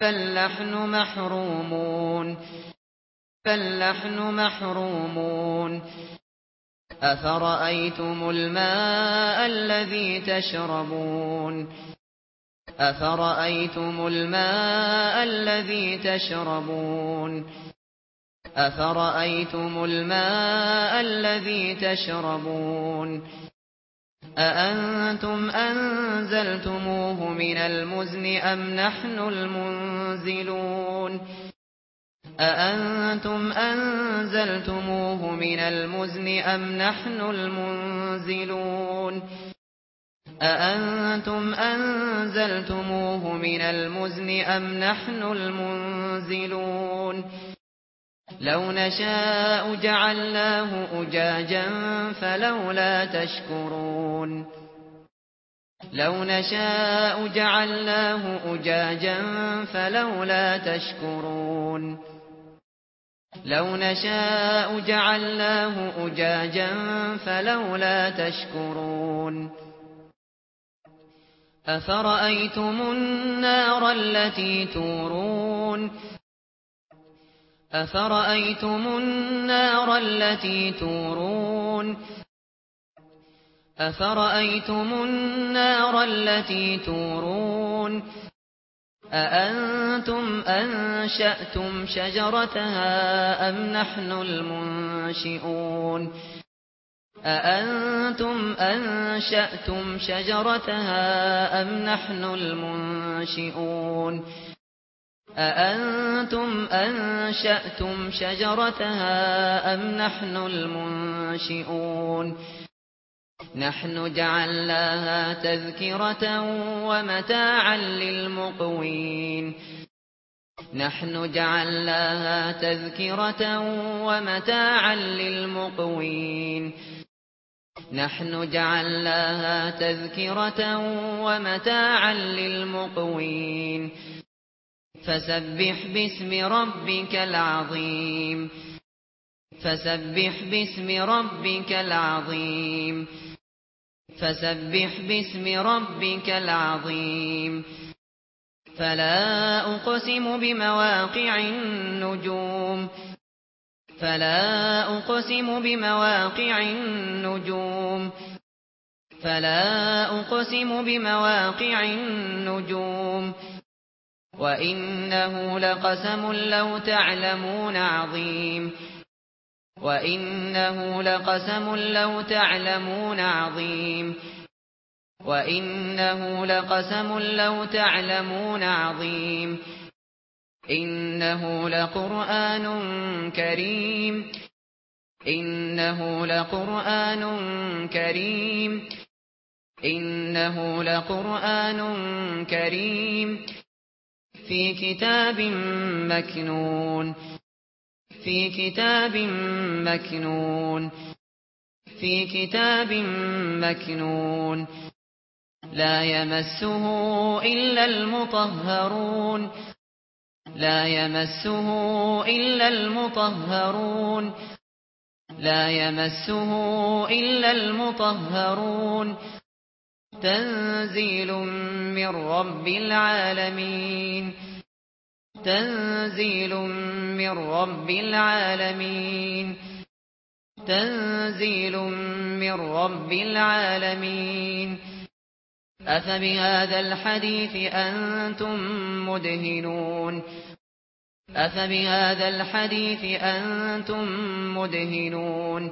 بل محرومون. بل محرومون. أفرأيتم الماء الذي تشربون؟ أفرأيتم الماء الذي تشربون؟ أفرأيتم الماء الذي تشربون؟ أأنتم أنزلتموه من المزن أم نحن المنزلون أأنتم أنزلتموه من المزن أم نحن المنزلون أأنتم أنزلتموه من المزن أم نحن المنزلون لو نشاء جعلناه أجاجا فلولا تشكرون. لو نشاء جعلناه أجاجا فلولا تشكرون. لو نشاء جعلناه أجاجا فلولا تشكرون. أفرأيتم النار التي تورون؟ أفرأيتم النار التي تورون أفرأيتم النار التي تورون أأنتم أنشأتم شجرتها أم نحن المنشئون أأنتم أنشأتم شجرتها أم نحن المنشئون أأنتم أنشأتم شجرتها أم نحن المنشئون نحن جعلناها تذكرة ومتاعا للمقوين نحن جعلناها تذكرة ومتاعا للمقوين نحن جعلناها تذكرة ومتاعا للمقوين فسبح باسم ربك العظيم. فسبح باسم ربك العظيم. فسبح باسم ربك العظيم. فلا أقسم بمواقع النجوم. فلا أقسم بمواقع النجوم. فلا أقسم بمواقع النجوم. فلا أقسم وَإِنَّهُ لَقَسَمٌ لَّوْ تَعْلَمُونَ عَظِيمٌ وَإِنَّهُ لَقَسَمٌ لَّوْ تَعْلَمُونَ عَظِيمٌ وَإِنَّهُ لَقَسَمٌ لَّوْ تَعْلَمُونَ عَظِيمٌ إِنَّهُ لَقُرْآنٌ كَرِيمٌ إِنَّهُ لَقُرْآنٌ كَرِيمٌ إِنَّهُ لَقُرْآنٌ كَرِيمٌ في كتاب مكنون. في كتاب مكنون. في كتاب مكنون. لا يمسه الا المطهرون. لا يمسه الا المطهرون. لا يمسه الا المطهرون. لا يمسه إلا المطهرون تنزيل من رب العالمين. تنزيل من رب العالمين. تنزيل من رب العالمين. أفبهذا الحديث أنتم مدهنون. أفبهذا الحديث أنتم مدهنون.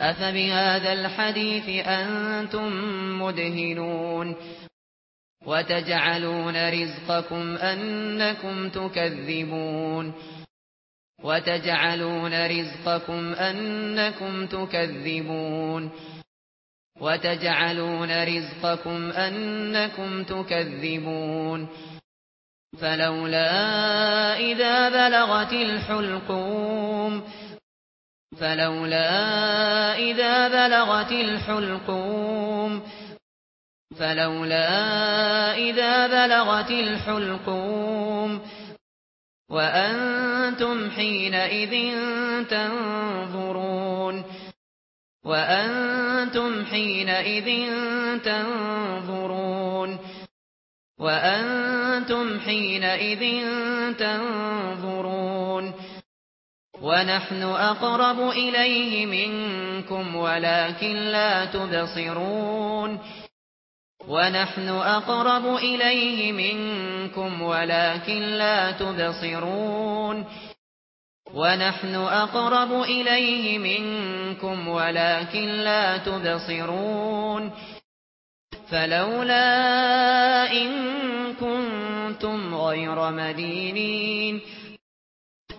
أفبهذا الحديث أنتم مدهنون وتجعلون رزقكم أنكم تكذبون وتجعلون رزقكم أنكم تكذبون وتجعلون رزقكم أنكم تكذبون فلولا إذا بلغت الحلقوم فلولا إذا بلغت الحلقوم فلولا إذا بلغت الحلقوم وأنتم حينئذ تنظرون وأنتم حينئذ تنظرون وأنتم حينئذ تنظرون ونحن أقرب إليه منكم ولكن لا تبصرون. ونحن أقرب إليه منكم ولكن لا تبصرون. ونحن أقرب إليه منكم ولكن لا تبصرون. فلولا إن كنتم غير مدينين.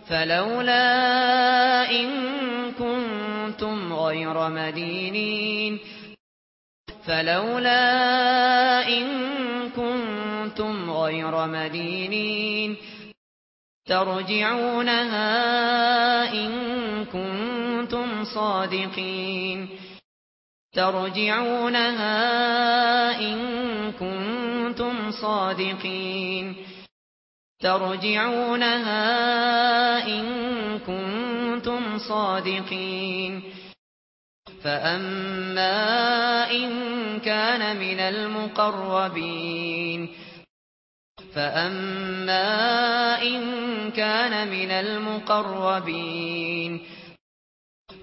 فلولا إن كنتم غير مدينين. فلولا إن كنتم غير مدينين. ترجعونها إن كنتم صادقين. ترجعونها إن كنتم صادقين. ترجعونها إن كنتم صادقين. فأما إن كان من المقربين. فأما إن كان من المقربين.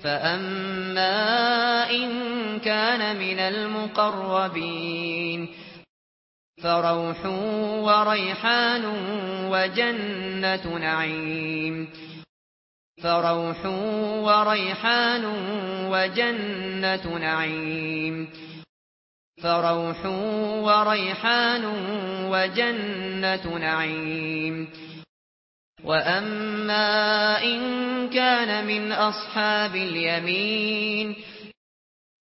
فأما إن كان من المقربين. فروح وريحان وجنة نعيم فروح وريحان وجنة نعيم فروح وريحان وجنة نعيم وأما إن كان من أصحاب اليمين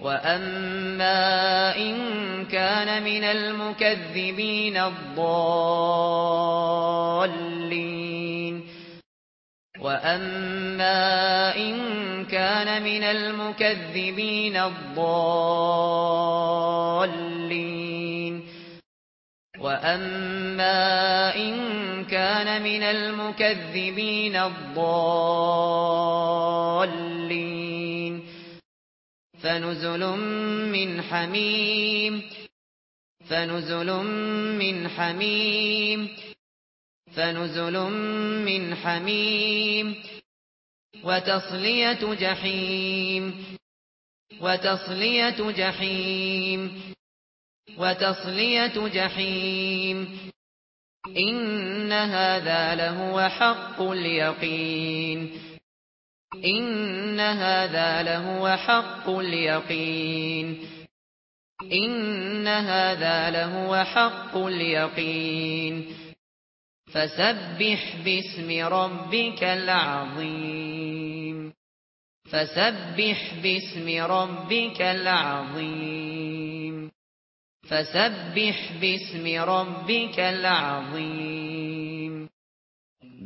وَأَمَّا إِن كَانَ مِنَ الْمُكَذِّبِينَ الضَّالِّينَ وَأَمَّا إِن كَانَ مِنَ الْمُكَذِّبِينَ الضَّالِّينَ وَأَمَّا إِن كَانَ مِنَ الْمُكَذِّبِينَ الضَّالِّينَ فنزل من حميم فنزل من حميم فنزل من حميم وتصلية جحيم وتصلية جحيم وتصلية جحيم إن هذا لهو حق اليقين ان هذا له حق اليقين ان هذا له حق اليقين فسبح باسم ربك العظيم فسبح باسم ربك العظيم فسبح باسم ربك العظيم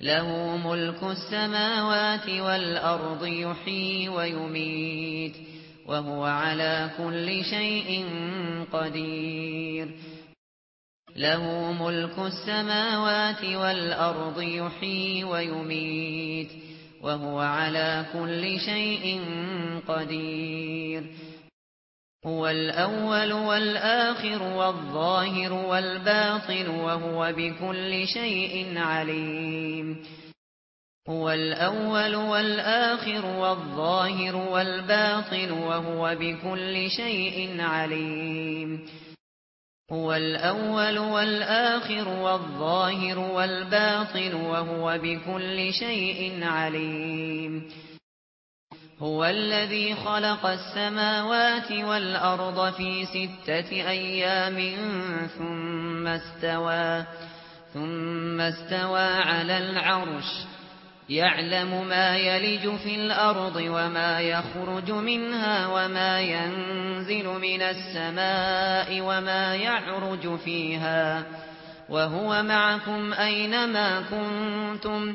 له ملك السماوات والأرض يحيي ويميت وهو على كل شيء قدير. له ملك السماوات والأرض يحيي ويميت وهو على كل شيء قدير. هو الأول والآخر والظاهر والباطن وهو بكل شيء عليم. هو الأول والآخر والظاهر والباطن وهو بكل شيء عليم. هو الأول والآخر والظاهر والباطن وهو بكل شيء عليم. هو الذي خلق السماوات والأرض في ستة أيام ثم استوى ثم استوى على العرش. يعلم ما يلج في الأرض وما يخرج منها وما ينزل من السماء وما يعرج فيها. وهو معكم أينما كنتم.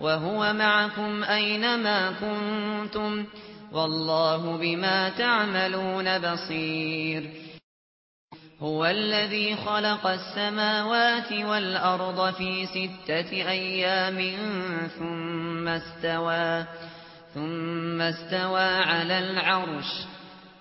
وهو معكم اينما كنتم والله بما تعملون بصير. هو الذي خلق السماوات والارض في سته أيام ثم استوى ثم استوى على العرش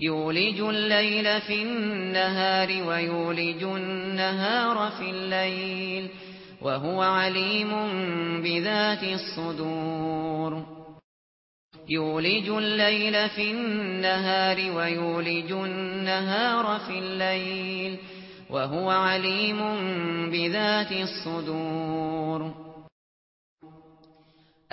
يولج الليل في النهار ويولج النهار في الليل وهو عليم بذات الصدور. يولج الليل في النهار ويولج النهار في الليل وهو عليم بذات الصدور.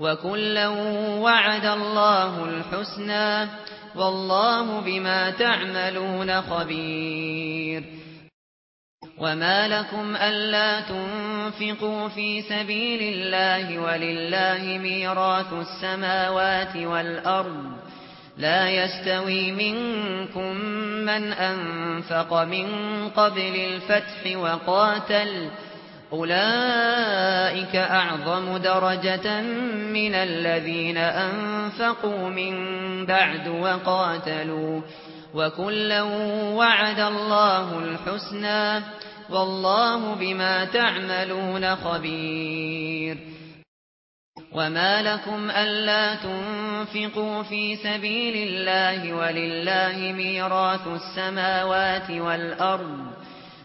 وَكُلًّا وَعَدَ اللَّهُ الْحُسْنَى وَاللَّهُ بِمَا تَعْمَلُونَ خَبِيرٌ وَمَا لَكُمْ أَلَّا تُنْفِقُوا فِي سَبِيلِ اللَّهِ وَلِلَّهِ مِيرَاثُ السَّمَاوَاتِ وَالْأَرْضِ لا يستوي منكم من أنفق من قبل الفتح وقاتل وقاتل أولئك أعظم درجة من الذين أنفقوا من بعد وقاتلوا وكلا وعد الله الحسنى والله بما تعملون خبير وما لكم ألا تنفقوا في سبيل الله ولله ميراث السماوات والأرض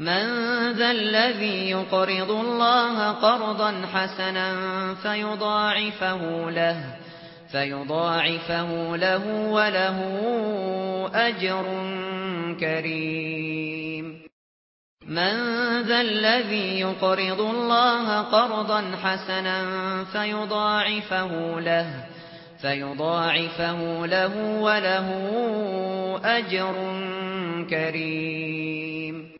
من ذا الذي يقرض الله قرضا حسنا فيضاعفه له فيضاعفه له وله أجر كريم. من ذا الذي يقرض الله قرضا حسنا فيضاعفه له فيضاعفه له وله أجر كريم.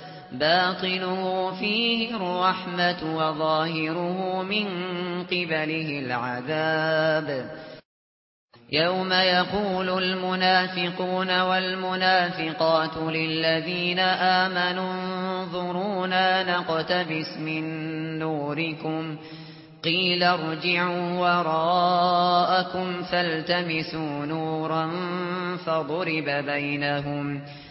باطنه فيه الرحمة وظاهره من قبله العذاب. يوم يقول المنافقون والمنافقات للذين آمنوا انظرونا نقتبس من نوركم. قيل ارجعوا وراءكم فالتمسوا نورا فضرب بينهم. فالتمسوا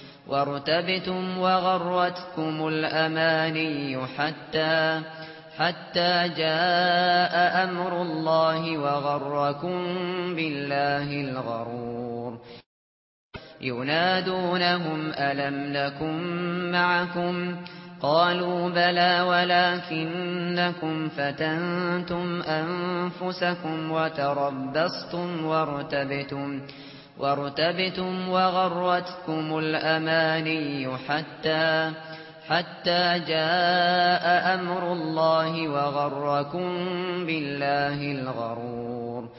وارتبتم وغرتكم الأماني حتى حتى جاء أمر الله وغركم بالله الغرور. ينادونهم ألم لكم معكم؟ قالوا بلى ولكنكم فتنتم أنفسكم وتربصتم وارتبتم وارتبتم. وارتبتم وغرتكم الأماني حتى حتى جاء أمر الله وغركم بالله الغرور.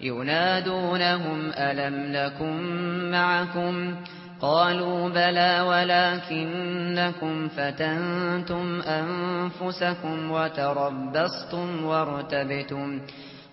ينادونهم ألم لكم معكم؟ قالوا بلى ولكنكم فتنتم أنفسكم وتربصتم وارتبتم وارتبتم.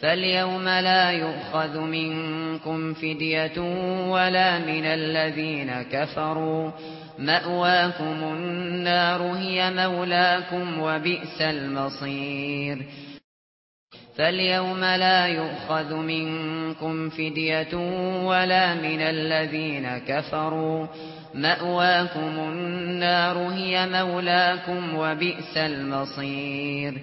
فاليوم لا يؤخذ منكم فدية ولا من الذين كفروا مأواكم النار هي مولاكم وبئس المصير فاليوم لا يؤخذ منكم فدية ولا من الذين كفروا مأواكم النار هي مولاكم وبئس المصير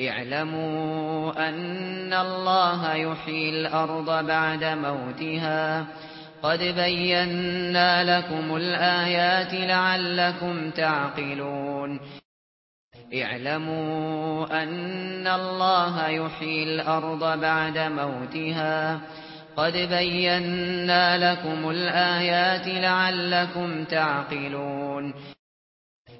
اعلموا أن الله يحيي الأرض بعد موتها قد بينا لكم الآيات لعلكم تعقلون اعلموا أن الله يحيي الأرض بعد موتها قد بينا لكم الآيات لعلكم تعقلون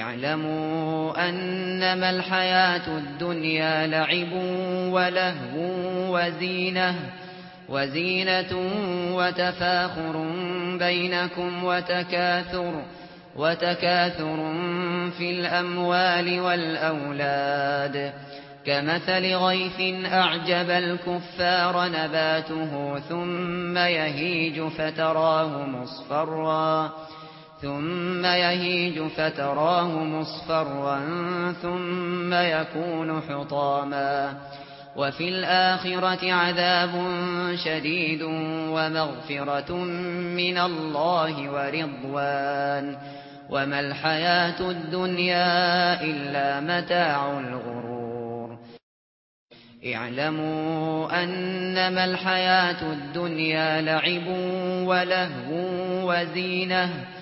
اعلموا انما الحياة الدنيا لعب ولهو وزينه وزينه وتفاخر بينكم وتكاثر وتكاثر في الاموال والاولاد كمثل غيث اعجب الكفار نباته ثم يهيج فتراه مصفرا ثم يهيج فتراه مصفرا ثم يكون حطاما وفي الآخرة عذاب شديد ومغفرة من الله ورضوان وما الحياة الدنيا إلا متاع الغرور اعلموا أنما الحياة الدنيا لعب ولهو وزينة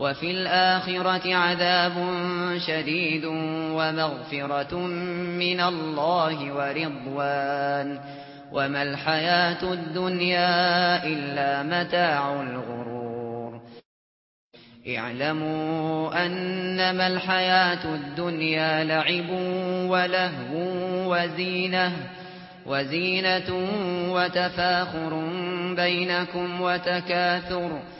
وفي الآخرة عذاب شديد ومغفرة من الله ورضوان وما الحياة الدنيا إلا متاع الغرور. اعلموا أنما الحياة الدنيا لعب ولهو وزينة وزينة وتفاخر بينكم وتكاثر وتكاثر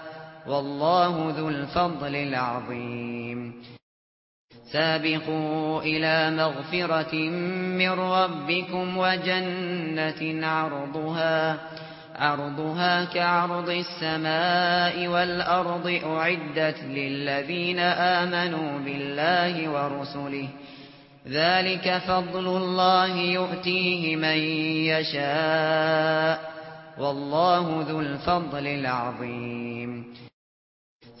والله ذو الفضل العظيم. سابقوا إلى مغفرة من ربكم وجنة عرضها عرضها كعرض السماء والأرض أعدت للذين آمنوا بالله ورسله. ذلك فضل الله يؤتيه من يشاء والله ذو الفضل العظيم.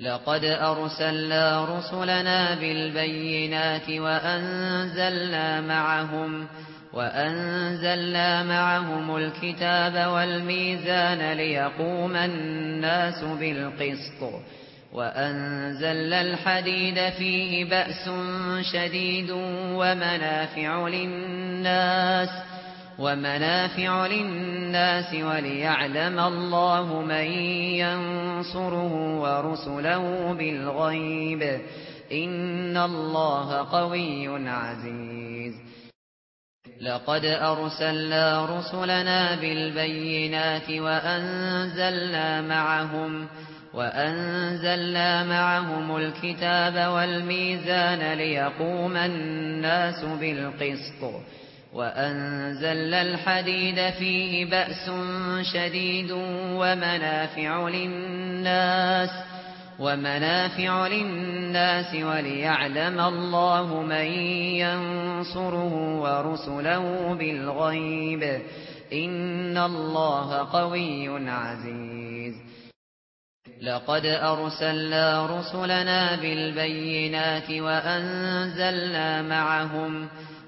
لقد أرسلنا رسلنا بالبينات وأنزلنا معهم وأنزلنا معهم الكتاب والميزان ليقوم الناس بالقسط وَأَنزَلَ الحديد فيه بأس شديد ومنافع للناس ومنافع للناس وليعلم الله من ينصره ورسله بالغيب إن الله قوي عزيز. لقد أرسلنا رسلنا بالبينات وأنزلنا معهم وأنزلنا معهم الكتاب والميزان ليقوم الناس بالقسط وأنزل الحديد فيه بأس شديد ومنافع للناس ومنافع للناس وليعلم الله من ينصره ورسله بالغيب إن الله قوي عزيز. لقد أرسلنا رسلنا بالبينات وأنزلنا معهم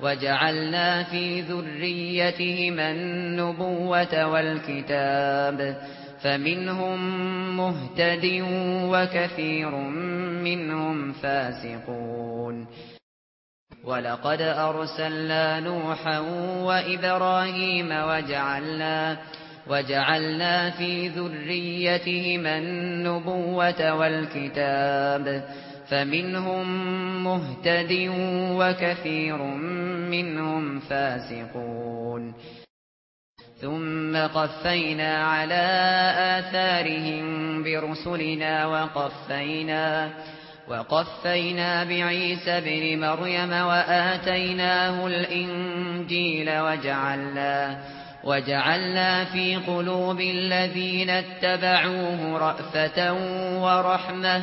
وجعلنا في ذريتهم النبوة والكتاب فمنهم مهتد وكثير منهم فاسقون. ولقد أرسلنا نوحا وإبراهيم وجعلنا وجعلنا في ذريتهم النبوة والكتاب فمنهم مهتد وكثير منهم فاسقون. ثم قفينا على آثارهم برسلنا وقفينا وقفينا بعيسى بن مريم وآتيناه الإنجيل وجعلنا وجعلنا في قلوب الذين اتبعوه رأفة ورحمة